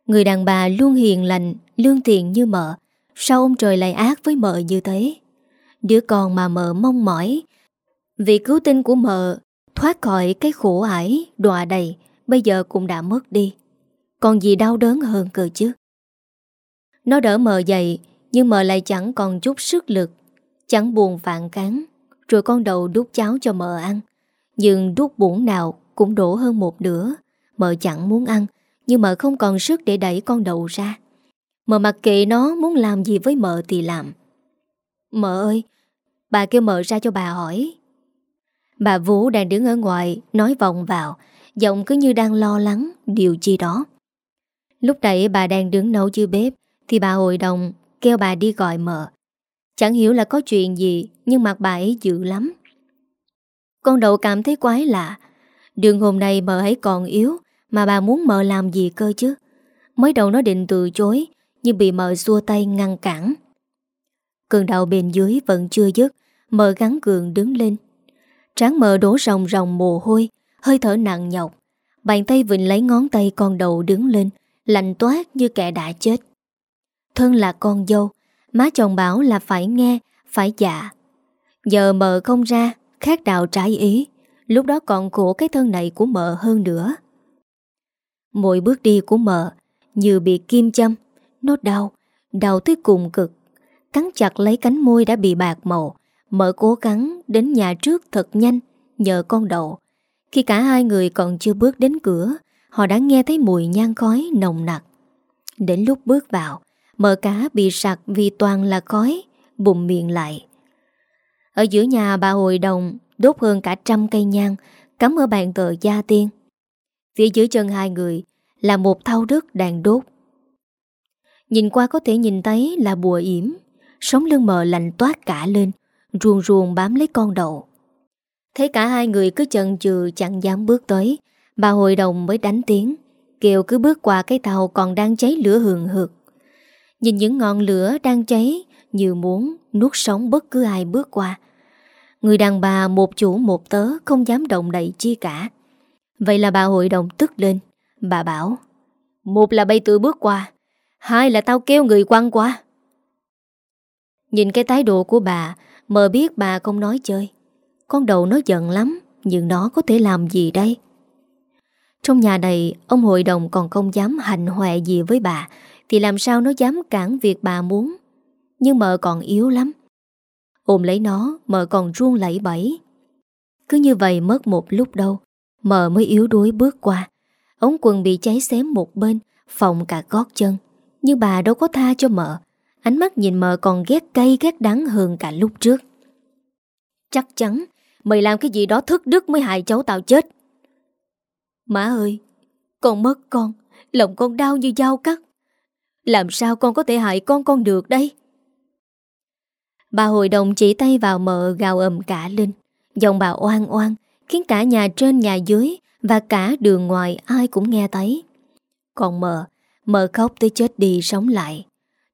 Người đàn bà luôn hiền lành, Lương thiện như mợ. Sao ông trời lại ác với mợ như thế? Đứa con mà mợ mong mỏi, Vì cứu tinh của mợ Thoát khỏi cái khổ ải, Đọa đầy, Bây giờ cũng đã mất đi. Còn gì đau đớn hơn cơ chứ? Nó đỡ mờ dậy, Nhưng mờ lại chẳng còn chút sức lực. Chẳng buồn phản cán Rồi con đầu đút cháo cho mờ ăn. Nhưng đút bụng nào Cũng đổ hơn một nửa. Mờ chẳng muốn ăn, Nhưng mờ không còn sức để đẩy con đầu ra. Mờ mặc kệ nó muốn làm gì với mợ thì làm. Mợ ơi, Bà kêu mợ ra cho bà hỏi. Bà Vũ đang đứng ở ngoài, Nói vòng vào. Giọng cứ như đang lo lắng, Điều chi đó. Lúc nãy bà đang đứng nấu dưới bếp, Thì bà hội đồng kêu bà đi gọi mợ. Chẳng hiểu là có chuyện gì, Nhưng mặt bà ấy dữ lắm. Con đậu cảm thấy quái lạ. Đường hôm nay mợ ấy còn yếu, Mà bà muốn mợ làm gì cơ chứ? Mới đầu nó định từ chối, Nhưng bị mợ xua tay ngăn cản. Cơn đau bên dưới vẫn chưa dứt, Mợ gắn cường đứng lên. Tráng mờ đổ ròng ròng mồ hôi, Hơi thở nặng nhọc. Bàn tay vịnh lấy ngón tay con đầu đứng lên, Lạnh toát như kẻ đã chết. Thân là con dâu, Má chồng bảo là phải nghe, Phải dạ. Giờ mờ không ra, Khác đạo trái ý. Lúc đó còn khổ cái thân này của mợ hơn nữa. Mỗi bước đi của mợ, Như bị kim châm, Nó đau Đau tới cùng cực. Cắn chặt lấy cánh môi đã bị bạc màu. Mợ cố gắng đến nhà trước thật nhanh, Nhờ con đậu. Khi cả hai người còn chưa bước đến cửa, Họ đã nghe thấy mùi nhang khói nồng nặc. Đến lúc bước vào Mợ cá bị sặc vì toàn là khói Bụng miệng lại. Ở giữa nhà bà hội đồng, Đốt hơn cả trăm cây nhang, Cắm ở bàn tờ gia tiên. Phía dưới chân hai người Là một thau đất đang đốt. Nhìn qua có thể nhìn thấy là bùa yểm Sống lưng mờ lạnh toát cả lên. Ruồn ruồn bám lấy con đậu. Thấy cả hai người cứ chần chừ chẳng dám bước tới, Bà hội đồng mới đánh tiếng, kêu cứ bước qua cái tàu còn đang cháy lửa hường hực. Nhìn những ngọn lửa đang cháy Như muốn nuốt sống bất cứ ai bước qua. Người đàn bà một chủ một tớ Không dám động đậy chi cả. Vậy là bà hội đồng tức lên. Bà bảo, Một là bay tự bước qua, Hai là tao kêu người quăng qua. Nhìn cái thái độ của bà Mờ biết bà không nói chơi. Con đầu nó giận lắm, Nhưng nó có thể làm gì đây? Trong nhà này, Ông hội đồng còn không dám hành hoẹ gì với bà, Thì làm sao nó dám cản việc bà muốn? Nhưng mờ còn yếu lắm. Ôm lấy nó mờ còn ruông lẫy bẫy. Cứ như vậy mất một lúc đâu mờ mới yếu đuối bước qua. Ống quần bị cháy xém một bên Phòng cả gót chân. Nhưng bà đâu có tha cho mợ. Ánh mắt nhìn mợ còn ghét cay, ghét đắng hơn cả lúc trước. Chắc chắn, Mày làm cái gì đó thức đức mới hại cháu tao chết. Má ơi, Con mất con, Lòng con đau như dao cắt. Làm sao con có thể hại con con được đây? Bà hội đồng chỉ tay vào mợ gào ầm cả lên. Dòng bà oan oan Khiến cả nhà trên nhà dưới Và cả đường ngoài ai cũng nghe thấy. Còn mợ Mợ khóc tới chết đi sống lại.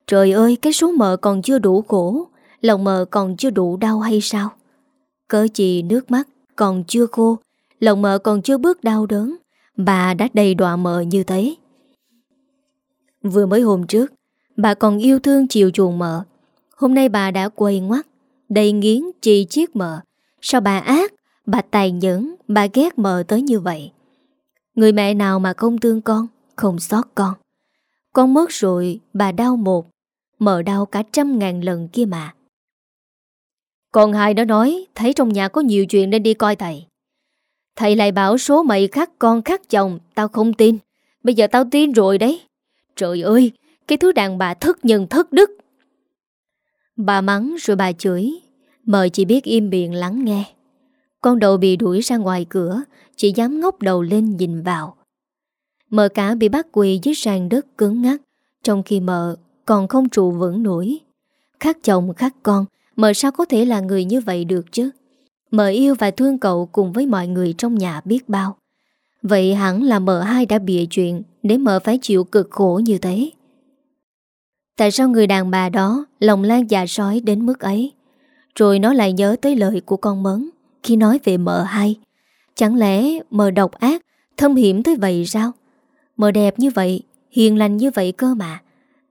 Trời ơi, cái số mợ còn chưa đủ khổ. Lòng mợ còn chưa đủ đau hay sao? Cớ chị nước mắt còn chưa khô, Lòng mợ còn chưa bước đau đớn. Bà đã đầy đọa mợ như thế. Vừa mới hôm trước, Bà còn yêu thương chiều chuồng mợ Hôm nay bà đã quầy ngoắt, Đầy nghiến chi chiếc mợ Sao bà ác, Bà tài nhẫn, Bà ghét mợ tới như vậy? Người mẹ nào mà không thương con, Không xót con? Con mất rồi, bà đau một mờ đau cả trăm ngàn lần kia mà. Còn hai nó nói, Thấy trong nhà có nhiều chuyện nên đi coi thầy. Thầy lại bảo, số mày khác con khác chồng, Tao không tin. Bây giờ tao tin rồi đấy. Trời ơi, Cái thứ đàn bà thất nhân thất đức. Bà mắng rồi bà chửi, Mời chỉ biết im miệng lắng nghe. Con đầu bị đuổi ra ngoài cửa Chỉ dám ngóc đầu lên nhìn vào. Mờ cả bị bắt quỳ dưới sàn đất cứng ngắt Trong khi mợ còn không trụ vững nổi. Khác chồng khác con, mợ sao có thể là người như vậy được chứ? Mợ yêu và thương cậu cùng với mọi người trong nhà biết bao. Vậy hẳn là mợ hai đã bịa chuyện để mợ phải chịu cực khổ như thế. Tại sao người đàn bà đó lòng lan dạ sói đến mức ấy? Rồi nó lại nhớ tới lời của con mấn khi nói về mợ hai. Chẳng lẽ mợ độc ác, thâm hiểm tới vậy sao? Mợ đẹp như vậy, hiền lành như vậy cơ mà.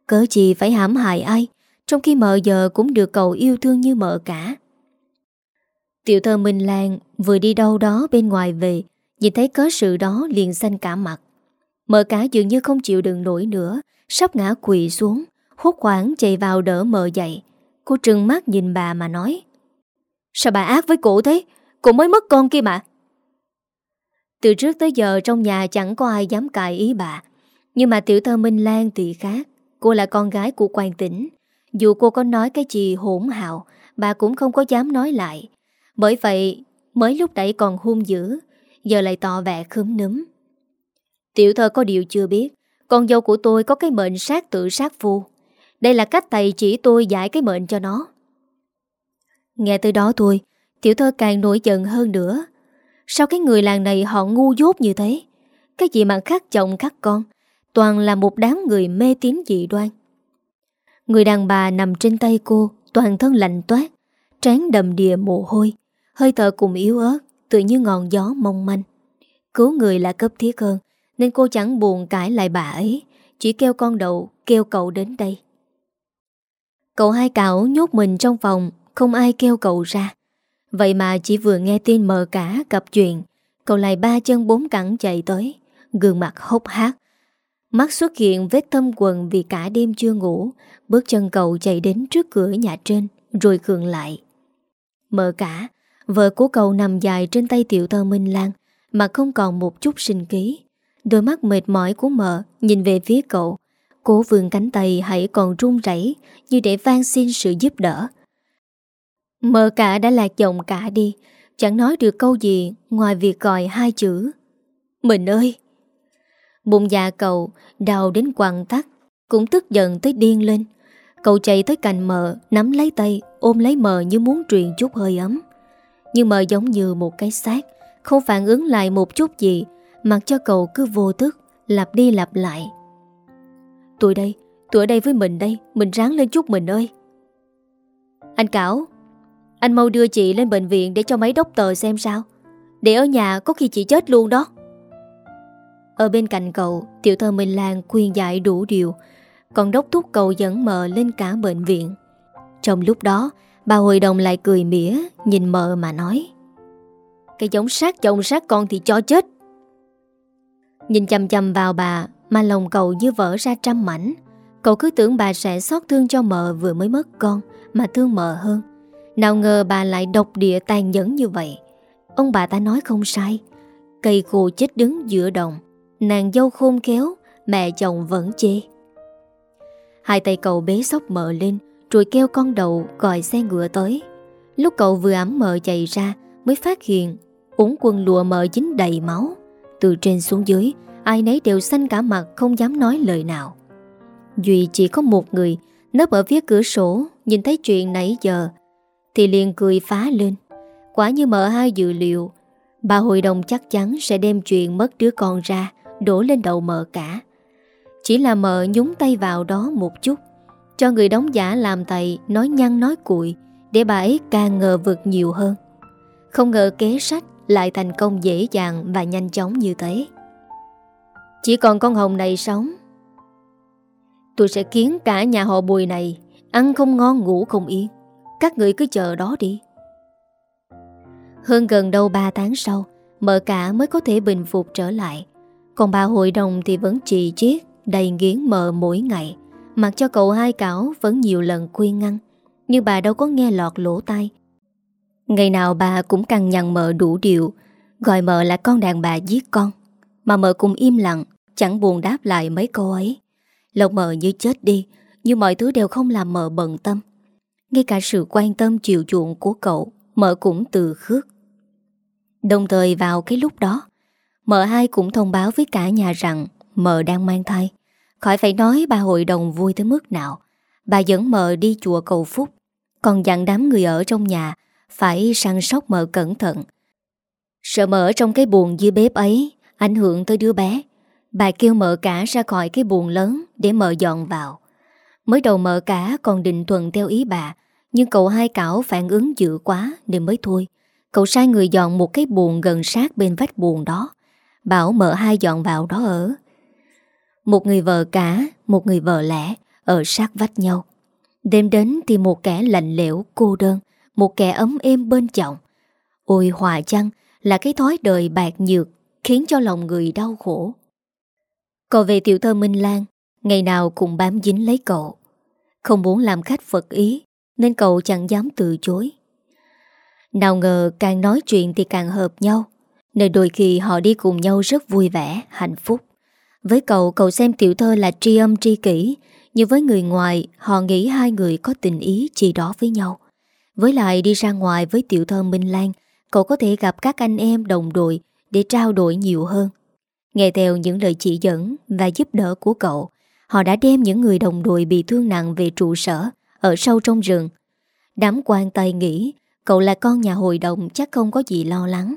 Cớ gì phải hãm hại ai Trong khi mợ giờ cũng được cậu yêu thương như mợ cả Tiểu thơ Minh Lan vừa đi đâu đó bên ngoài về, nhìn thấy có sự đó liền xanh cả mặt. Mợ cả dường như không chịu đựng nổi nữa, sắp ngã quỳ xuống, hốt khoảng chạy vào đỡ mợ dậy. Cô trừng mắt nhìn bà mà nói. Sao bà ác với cụ thế? Cụ mới mất con kia mà. Từ trước tới giờ trong nhà chẳng có ai dám cài ý bà. Nhưng mà tiểu thơ Minh Lan thì khác. Cô là con gái của quan tỉnh. Dù cô có nói cái gì hỗn hào, bà cũng không có dám nói lại. Bởi vậy, mới lúc nãy còn hung dữ, giờ lại tỏ vẻ khớm núm. Tiểu thơ có điều chưa biết, con dâu của tôi có cái mệnh sát tự sát phu. Đây là cách thầy chỉ tôi giải cái mệnh cho nó. Nghe từ đó thôi, tiểu thơ càng nổi giận hơn nữa. Sao cái người làng này họ ngu dốt như thế? Cái gì mà khắc chồng khắc con, toàn là một đám người mê tín dị đoan. Người đàn bà nằm trên tay cô, toàn thân lạnh toát, trán đầm đìa mồ hôi, hơi thở cùng yếu ớt, tự như ngọn gió mong manh. Cứu người là cấp thiết hơn, nên cô chẳng buồn cãi lại bà ấy, chỉ kêu con đậu, kêu cậu đến đây. Cậu hai cảo nhốt mình trong phòng, không ai kêu cậu ra. Vậy mà chỉ vừa nghe tin mờ cả gặp chuyện, cậu lại ba chân bốn cẳng chạy tới, gương mặt hốc hác. Mắt xuất hiện vết thâm quần vì cả đêm chưa ngủ, bước chân cậu chạy đến trước cửa nhà trên, rồi khường lại. Mờ cả, vợ của cậu nằm dài trên tay tiểu thơ Minh Lan, mà không còn một chút sinh ký. Đôi mắt mệt mỏi của mợ nhìn về phía cậu, Cố vườn cánh tay hãy còn run rẩy như để van xin sự giúp đỡ. Mờ cả đã lạc giọng cả đi, chẳng nói được câu gì ngoài việc gọi hai chữ. Mình ơi! Bụng dạ cậu đau đến quặn tắt, cũng tức giận tới điên lên. Cậu chạy tới cạnh mờ, nắm lấy tay, ôm lấy mờ như muốn truyền chút hơi ấm. Nhưng mờ giống như một cái xác, không phản ứng lại một chút gì, mặc cho cậu cứ vô thức, lặp đi lặp lại. Tôi đây, tôi ở đây với mình đây Mình ráng lên chút mình ơi Anh Cảo Anh mau đưa chị lên bệnh viện để cho mấy đốc tờ xem sao Để ở nhà có khi chị chết luôn đó ở bên cạnh cậu, Tiểu thơ Minh Lan khuyên dạy đủ điều. Còn đốc thúc cậu dẫn mờ lên cả bệnh viện. Trong lúc đó, Bà hội đồng lại cười mỉa, Nhìn mờ mà nói, Cái giống sát chồng sát con thì cho chết. Nhìn chầm chầm vào bà, mà lòng cậu như vỡ ra trăm mảnh. Cậu cứ tưởng bà sẽ xót thương cho mợ vừa mới mất con, Mà thương mợ hơn. Nào ngờ bà lại độc địa tàn nhẫn như vậy. Ông bà ta nói không sai, Cây khô chết đứng giữa đồng Nàng dâu khôn khéo, Mẹ chồng vẫn chê. Hai tay cậu bế sóc mợ lên, Rồi kêu con đầu gọi xe ngựa tới. Lúc cậu vừa ấm mợ chạy ra, Mới phát hiện Uống quần lụa mợ dính đầy máu. Từ trên xuống dưới, Ai nấy đều xanh cả mặt, không dám nói lời nào. Duy chỉ có một người, Nấp ở phía cửa sổ, Nhìn thấy chuyện nãy giờ, Thì liền cười phá lên. Quả như mợ hai dự liệu, Bà hội đồng chắc chắn sẽ đem chuyện mất đứa con ra. Đổ lên đầu mợ cả. Chỉ là mợ nhúng tay vào đó một chút, Cho người đóng giả làm thầy Nói nhăn nói cuội Để bà ấy càng ngờ vực nhiều hơn. Không ngờ kế sách lại thành công dễ dàng và nhanh chóng như thế. Chỉ còn con Hồng này sống. Tôi sẽ khiến cả nhà họ bùi này Ăn không ngon ngủ không yên. Các người cứ chờ đó đi. Hơn gần đâu 3 tháng sau Mợ cả mới có thể bình phục trở lại. Còn bà hội đồng thì vẫn trì chiết, Đầy nghiến mờ mỗi ngày. Mặc cho cậu hai cảo vẫn nhiều lần khuyên ngăn, Nhưng bà đâu có nghe lọt lỗ tai. Ngày nào bà cũng căng nhằn mợ đủ điều, Gọi mợ là con đàn bà giết con. Mà mợ cũng im lặng, Chẳng buồn đáp lại mấy câu ấy. Lòng mờ như chết đi Nhưng mọi thứ đều không làm mờ bận tâm. Ngay cả sự quan tâm chiều chuộng của cậu, Mợ cũng từ khước. Đồng thời vào cái lúc đó Mợ hai cũng thông báo với cả nhà rằng Mợ đang mang thai. Khỏi phải nói bà hội đồng vui tới mức nào. Bà dẫn mợ đi chùa cầu phúc. Còn dặn đám người ở trong nhà Phải săn sóc mợ cẩn thận. Sợ mợ trong cái buồn dưới bếp ấy Ảnh hưởng tới đứa bé. Bà kêu mợ cả ra khỏi cái buồn lớn Để mợ dọn vào. Mới đầu mợ cả còn định thuận theo ý bà, Nhưng cậu hai cảo phản ứng dữ quá Nên mới thôi. Cậu sai người dọn một cái buồn gần sát bên vách buồn đó. Bảo mợ hai dọn vào đó ở Một người vợ cả Một người vợ lẽ Ở sát vách nhau Đêm đến thì một kẻ lạnh lẽo cô đơn Một kẻ ấm êm bên chồng Ôi hòa chăng là cái thói đời bạc nhược khiến cho lòng người đau khổ. Còn về tiểu thơ Minh Lan, ngày nào cũng bám dính lấy cậu. Không muốn làm khách phật ý, nên cậu chẳng dám từ chối. Nào ngờ càng nói chuyện thì càng hợp nhau, nơi đôi khi họ đi cùng nhau rất vui vẻ, hạnh phúc. Với cậu, cậu xem tiểu thơ là tri âm tri kỷ, nhưng với người ngoài, họ nghĩ hai người có tình ý chỉ đó với nhau. Với lại đi ra ngoài với tiểu thơ Minh Lan, cậu có thể gặp các anh em đồng đội để trao đổi nhiều hơn. Nghe theo những lời chỉ dẫn và giúp đỡ của cậu, họ đã đem những người đồng đội bị thương nặng về trụ sở ở sâu trong rừng. Đám quan tay nghĩ cậu là con nhà hội đồng chắc không có gì lo lắng.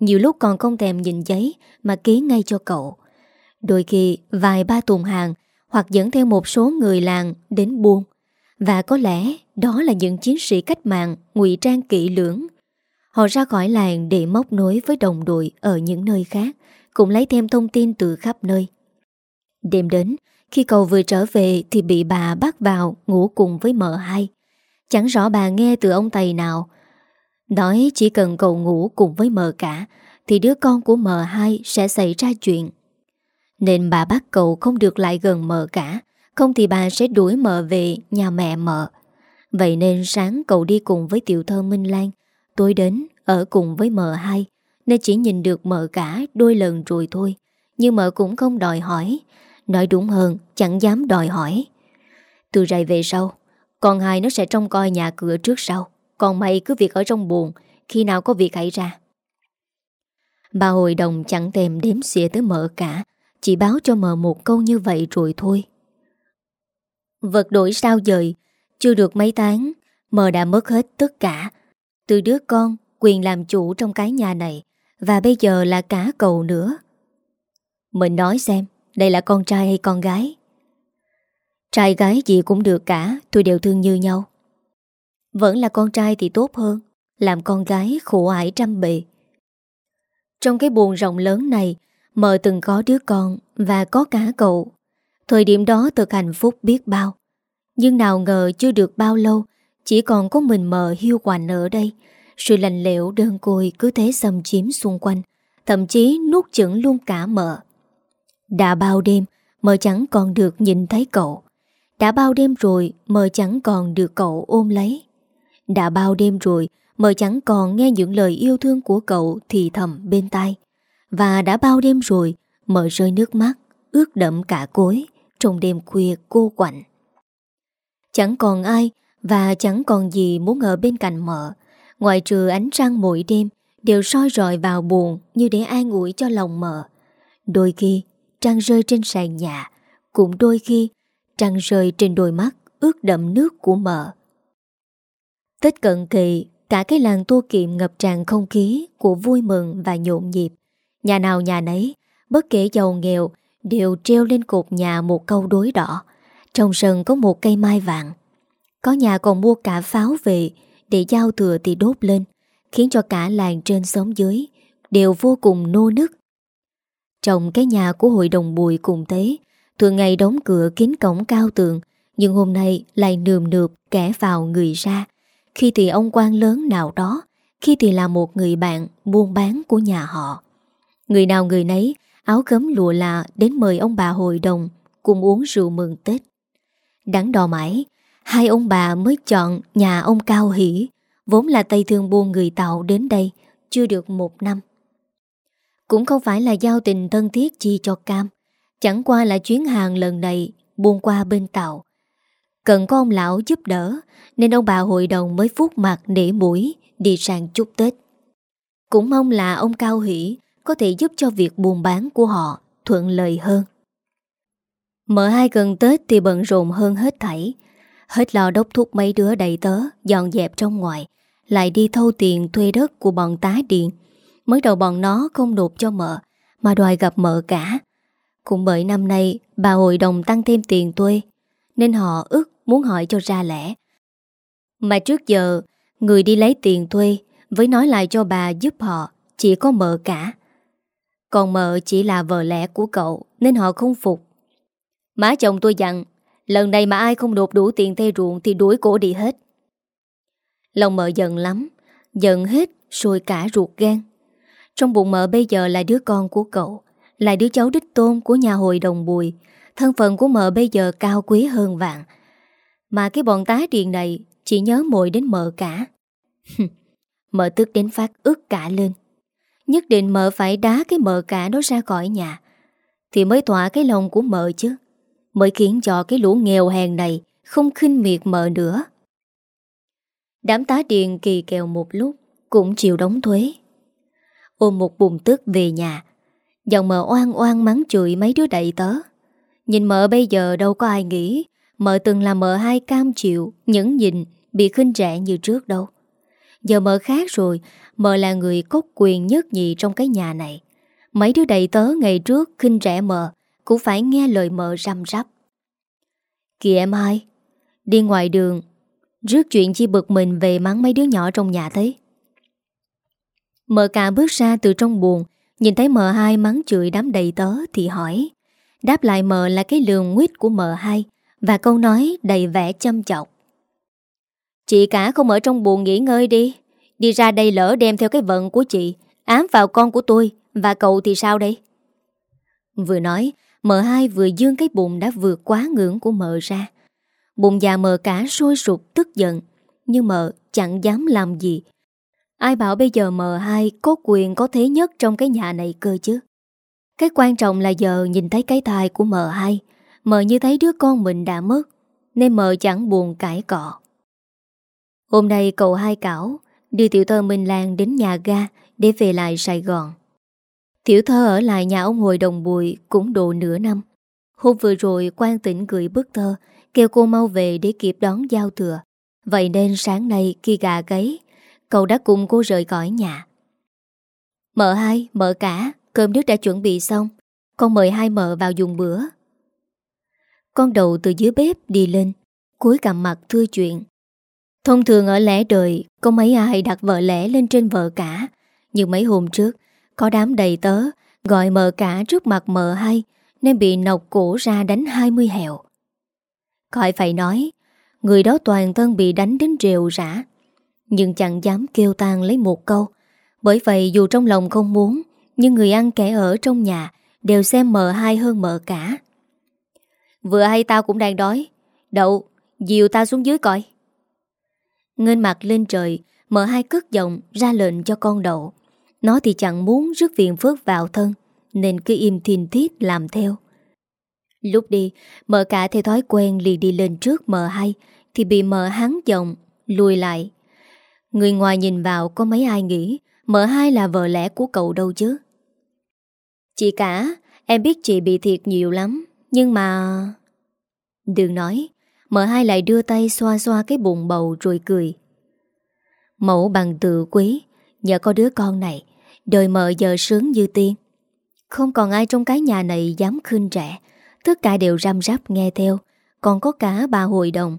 Nhiều lúc còn không thèm nhìn giấy mà ký ngay cho cậu. Đôi khi vài ba tuần hàng hoặc dẫn theo một số người làng đến buôn. Và có lẽ đó là những chiến sĩ cách mạng ngụy trang kỹ lưỡng. Họ ra khỏi làng để móc nối với đồng đội ở những nơi khác, cũng lấy thêm thông tin từ khắp nơi. Đêm đến, khi cậu vừa trở về thì bị bà bắt vào ngủ cùng với mợ hai. Chẳng rõ bà nghe từ ông thầy nào. Nói chỉ cần cậu ngủ cùng với mờ cả, thì đứa con của mờ hai sẽ xảy ra chuyện. Nên bà bắt cậu không được lại gần mờ cả, Không thì bà sẽ đuổi mờ về nhà mẹ mờ. Vậy nên sáng cậu đi cùng với tiểu thơ Minh Lan, Tối đến ở cùng với mờ hai, Nên chỉ nhìn được mờ cả đôi lần rồi thôi. Nhưng mờ cũng không đòi hỏi, Nói đúng hơn, chẳng dám đòi hỏi. Từ rày về sau, Con hai nó sẽ trông coi nhà cửa trước sau. Còn mày cứ việc ở trong buồn, Khi nào có việc hãy ra. Bà hội đồng chẳng thèm đếm xỉa tới mợ cả, chỉ báo cho mờ một câu như vậy rồi thôi. Vật đổi sao dời, Chưa được mấy tháng Mờ đã mất hết tất cả. Từ đứa con, quyền làm chủ trong cái nhà này, Và bây giờ là cả cậu nữa. Mình nói xem, Đây là con trai hay con gái? Trai gái gì cũng được cả, Tôi đều thương như nhau. Vẫn là con trai thì tốt hơn Làm con gái khổ ải trăm bề Trong cái buồn rộng lớn này Mợ từng có đứa con và có cả cậu. Thời điểm đó thật hạnh phúc biết bao. Nhưng nào ngờ chưa được bao lâu, chỉ còn có mình mợ hiu quạnh ở đây. Sự lành lẽo đơn côi cứ thế xâm chiếm xung quanh, thậm chí nuốt chửng luôn cả mợ. Đã bao đêm, mợ chẳng còn được nhìn thấy cậu. Đã bao đêm rồi, mợ chẳng còn được cậu ôm lấy. Đã bao đêm rồi, mợ chẳng còn nghe những lời yêu thương của cậu thì thầm bên tai. Và đã bao đêm rồi Mợ rơi nước mắt Ướt đậm cả cối Trong đêm khuya cô quạnh. Chẳng còn ai Và chẳng còn gì muốn ở bên cạnh mợ. Ngoài trừ ánh trăng mỗi đêm Đều soi rọi vào buồn Như để an ủi cho lòng mợ. Đôi khi trăng rơi trên sàn nhà Cũng đôi khi trăng rơi trên đôi mắt Ướt đậm nước của mợ. Tết cận kỳ Cả cái làng tô kiệm ngập tràn không khí Của vui mừng và nhộn nhịp Nhà nào nhà nấy, bất kể giàu nghèo, đều treo lên cột nhà một câu đối đỏ. Trong sân có một cây mai vàng. Có nhà còn mua cả pháo về để giao thừa thì đốt lên, khiến cho cả làng trên xóm dưới đều vô cùng nô nức. Trong cái nhà của hội đồng bùi cùng thế, thường ngày đóng cửa kín cổng cao tường, nhưng hôm nay lại nườm nượp kẻ vào người ra. Khi thì ông quan lớn nào đó, khi thì là một người bạn buôn bán của nhà họ. Người nào người nấy áo gấm lụa là đến mời ông bà hội đồng cùng uống rượu mừng Tết. Đắn đo mãi, hai ông bà mới chọn nhà ông Cao Hỷ, vốn là Tây Thương buôn người tạo đến đây, chưa được một năm. Cũng không phải là giao tình thân thiết chi cho Cam, chẳng qua là chuyến hàng lần này buôn qua bên tàu. Cần có ông lão giúp đỡ, nên ông bà hội đồng mới phút mặt nể mũi đi sang chúc Tết. Cũng mong là ông Cao Hỷ có thể giúp cho việc buôn bán của họ thuận lợi hơn. Mở hai gần Tết thì bận rộn hơn hết thảy. Hết lo đốc thúc mấy đứa đầy tớ, dọn dẹp trong ngoài, lại đi thâu tiền thuê đất của bọn tá điện. Mới đầu bọn nó không nộp cho mợ, mà đòi gặp mợ cả. Cũng bởi năm nay bà hội đồng tăng thêm tiền thuê, nên họ ức muốn hỏi cho ra lẽ. Mà trước giờ, người đi lấy tiền thuê với nói lại cho bà giúp họ chỉ có mợ cả. Còn mợ chỉ là vợ lẽ của cậu Nên họ không phục Má chồng tôi dặn Lần này mà ai không nộp đủ tiền thuê ruộng Thì đuổi cổ đi hết Lòng mợ giận lắm Giận hết rồi cả ruột gan Trong bụng mợ bây giờ là đứa con của cậu Là đứa cháu đích tôn của nhà hội đồng bùi Thân phận của mợ bây giờ cao quý hơn vạn mà cái bọn tá điền này Chỉ nhớ mồi đến mợ cả. Mợ tức đến phát ức cả lên. Nhất định mợ phải đá cái mợ cả đó ra khỏi nhà. Thì mới tỏa cái lòng của mợ chứ. Mới khiến cho cái lũ nghèo hèn này Không khinh miệt mợ nữa. Đám tá điền kỳ kèo một lúc Cũng chịu đóng thuế. Ôm một bùm tức về nhà. Dòng mợ oan oan mắng chửi mấy đứa đầy tớ. Nhìn mợ bây giờ đâu có ai nghĩ Mợ từng là mợ hai cam chịu Những nhịn, bị khinh rẻ như trước đâu. Giờ mợ khác rồi, Mợ là người có quyền nhất nhị trong cái nhà này. Mấy đứa đầy tớ ngày trước khinh rẻ mợ, Cũng phải nghe lời mợ răm rắp. Kìa em hai, Đi ngoài đường, Rước chuyện chi bực mình về mắng mấy đứa nhỏ trong nhà thế? Mợ cả bước ra từ trong buồn Nhìn thấy mợ hai mắng chửi đám đầy tớ Thì hỏi, Đáp lại mợ là cái lường nguyết của mợ hai. Và câu nói đầy vẻ châm chọc. Chị cả không ở trong buồn nghỉ ngơi đi. Đi ra đây lỡ đem theo cái vận của chị, Ám vào con của tôi, Và cậu thì sao đây? Vừa nói, Mợ hai vừa dương cái bụng đã vượt quá ngưỡng của mợ ra. Bụng già mợ cả sôi sụp tức giận, Nhưng mợ chẳng dám làm gì. Ai bảo bây giờ mợ hai có quyền có thế nhất trong cái nhà này cơ chứ? Cái quan trọng là giờ nhìn thấy cái thai của mợ hai Mợ như thấy đứa con mình đã mất Nên mợ chẳng buồn cãi cọ. Hôm nay cậu hai cảo Đưa tiểu thơ Minh Lan đến nhà ga Để về lại Sài Gòn. Tiểu thơ ở lại nhà ông hồi đồng bùi Cũng độ nửa năm. Hôm vừa rồi quan tỉnh gửi bức thơ Kêu cô mau về để kịp đón giao thừa. Vậy nên sáng nay khi gà gáy Cậu đã cùng cô rời khỏi nhà. Mợ hai, mợ cả Cơm nước đã chuẩn bị xong. Con mời hai mợ vào dùng bữa. Con đầu từ dưới bếp đi lên, cúi cầm mặt thưa chuyện. Thông thường ở lẽ đời, Có mấy ai đặt vợ lẽ lên trên vợ cả. Nhưng mấy hôm trước, Có đám đầy tớ, Gọi mợ cả trước mặt mợ hai Nên bị nọc cổ ra đánh 20 hẹo. Khỏi phải nói, Người đó toàn thân bị đánh đến rều rã, Nhưng chẳng dám kêu tan lấy một câu. Bởi vậy dù trong lòng không muốn, Nhưng người ăn kẻ ở trong nhà Đều xem mợ hai hơn mợ cả. Vừa hay tao cũng đang đói. Đậu, dìu tao xuống dưới coi. Ngên mặt lên trời mở hai cước giọng ra lệnh cho con đậu. Nó thì chẳng muốn rước viện phước vào thân Nên cứ im thiên thiết làm theo. Lúc đi Mợ cả theo thói quen liền đi lên trước mợ hai Thì bị mợ hắn giọng Lùi lại. Người ngoài nhìn vào có mấy ai nghĩ Mợ hai là vợ lẽ của cậu đâu chứ? Chị cả Em biết chị bị thiệt nhiều lắm. Nhưng mà Đừng nói Mợ hai lại đưa tay xoa xoa cái bụng bầu rồi cười. Mẫu bằng tự quý, Nhờ có đứa con này, Đời mợ giờ sướng như tiên. Không còn ai trong cái nhà này dám khinh rẻ Tất cả đều răm rắp nghe theo, Còn có cả bà hội đồng.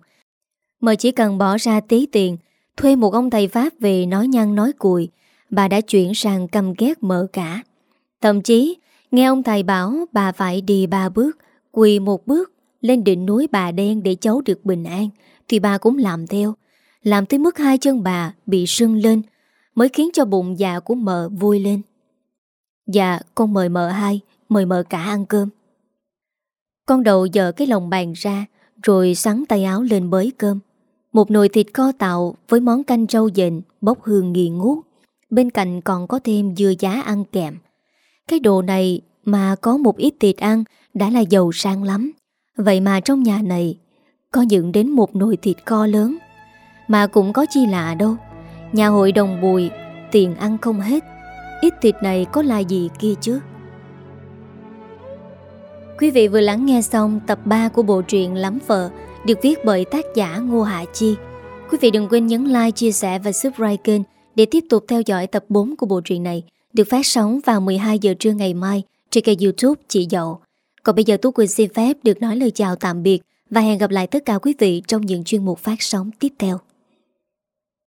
Mợ chỉ cần bỏ ra tí tiền, Thuê một ông thầy Pháp về nói nhăn nói cùi, Bà đã chuyển sang căm ghét mợ cả. Thậm chí, Nghe ông thầy bảo bà phải đi ba bước Quỳ một bước Lên đỉnh núi bà đen để cháu được bình an, Thì bà cũng làm theo. Làm tới mức hai chân bà bị sưng lên, Mới khiến cho bụng già của mợ vui lên. Dạ con mời mợ hai, Mời mợ cả ăn cơm. Con đầu dở cái lồng bàn ra, Rồi sắn tay áo lên bới cơm. Một nồi thịt kho tạo Với món canh trâu dền Bốc hương nghi ngút. Bên cạnh còn có thêm dưa giá ăn kèm. Cái đồ này mà có một ít thịt ăn đã là giàu sang lắm Vậy mà trong nhà này Có dựng đến một nồi thịt kho lớn Mà cũng có chi lạ đâu Nhà hội đồng bùi Tiền ăn không hết Ít thịt này có là gì kia chứ Quý vị vừa lắng nghe xong tập 3 của bộ truyện Lắm Vợ được viết bởi tác giả Ngô Hạ Chi. Quý vị đừng quên nhấn like, chia sẻ và subscribe kênh để tiếp tục theo dõi tập 4 của bộ truyện này được phát sóng vào 12 giờ trưa ngày mai trên kênh youtube Chị Dậu. Còn bây giờ Tú Quỳnh xin phép được nói lời chào tạm biệt và hẹn gặp lại tất cả quý vị trong những chuyên mục phát sóng tiếp theo.